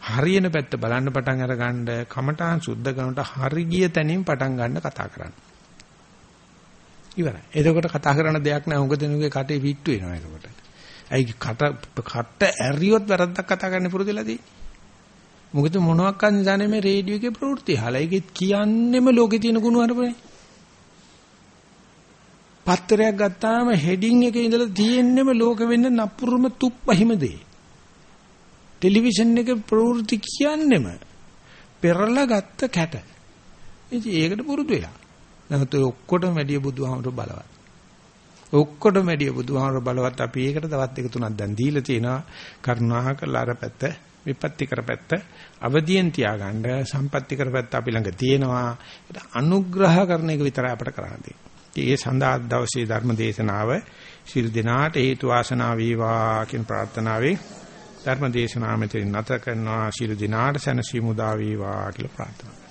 හරියන පැත්ත බලන්න පටන් අරගන්න කමඨාන් සුද්ධ කරනට හරි ගිය තැනින් පටන් ගන්න කතා කරන්න. ඉවරයි. එතකොට කතා කරන දෙයක් නෑ උඟ දෙනුගේ කටේ පිට්ටු වෙනවා එතකොට. ඇයි කට කට ඇරියොත් වැරද්දක් කතා කරන්න පුරුදුලා තියෙන්නේ. මොකද මොනවාක් නිසා නෙමෙයි රේඩියෝ එකේ ප්‍රවෘත්ති. හලයිගෙත් කියන්නෙම ලෝකේ තියෙන ගුණ අරපනේ. පත්තරයක් ගත්තාම හෙඩින් එකේ ඉඳලා තියෙන්නෙම ලෝක වෙන්න නපුරුම තුප්පහිම දේ. ටෙලිවිෂන් එකේ ප්‍රවෘත්ති කියන්නෙම පෙරලා ගත්ත කැට. ඉතින් ඒකට පුරුදු වෙලා. නැත්නම් ඔය ඔක්කොටම වැඩිය බුදුහාමර බලවත්. ඔක්කොටම වැඩිය බුදුහාමර බලවත් අපි ඒකට තවත් එක තුනක් දැන් දීලා තියෙනවා. කරුණාකරලා අර පැත්ත විපත්ති කරපැත්ත අවදියෙන් තියාගන්න සම්පත්‍ති කරපැත්ත අපි ළඟ තියෙනවා. ඒක අනුග්‍රහ කරන එක විතරයි අපිට කරන්න තියෙන්නේ. ඒ සඳහා දවසේ ධර්ම දේශනාව ශිල් දිනාට හේතු වාසනා වේවා කියන ප්‍රාර්ථනාවෙන් ධර්ම දේශනාව මෙතන නැත කරනවා. ශිරු දිනාට සැනසීම උදා වේවා කියලා ප්‍රාර්ථනා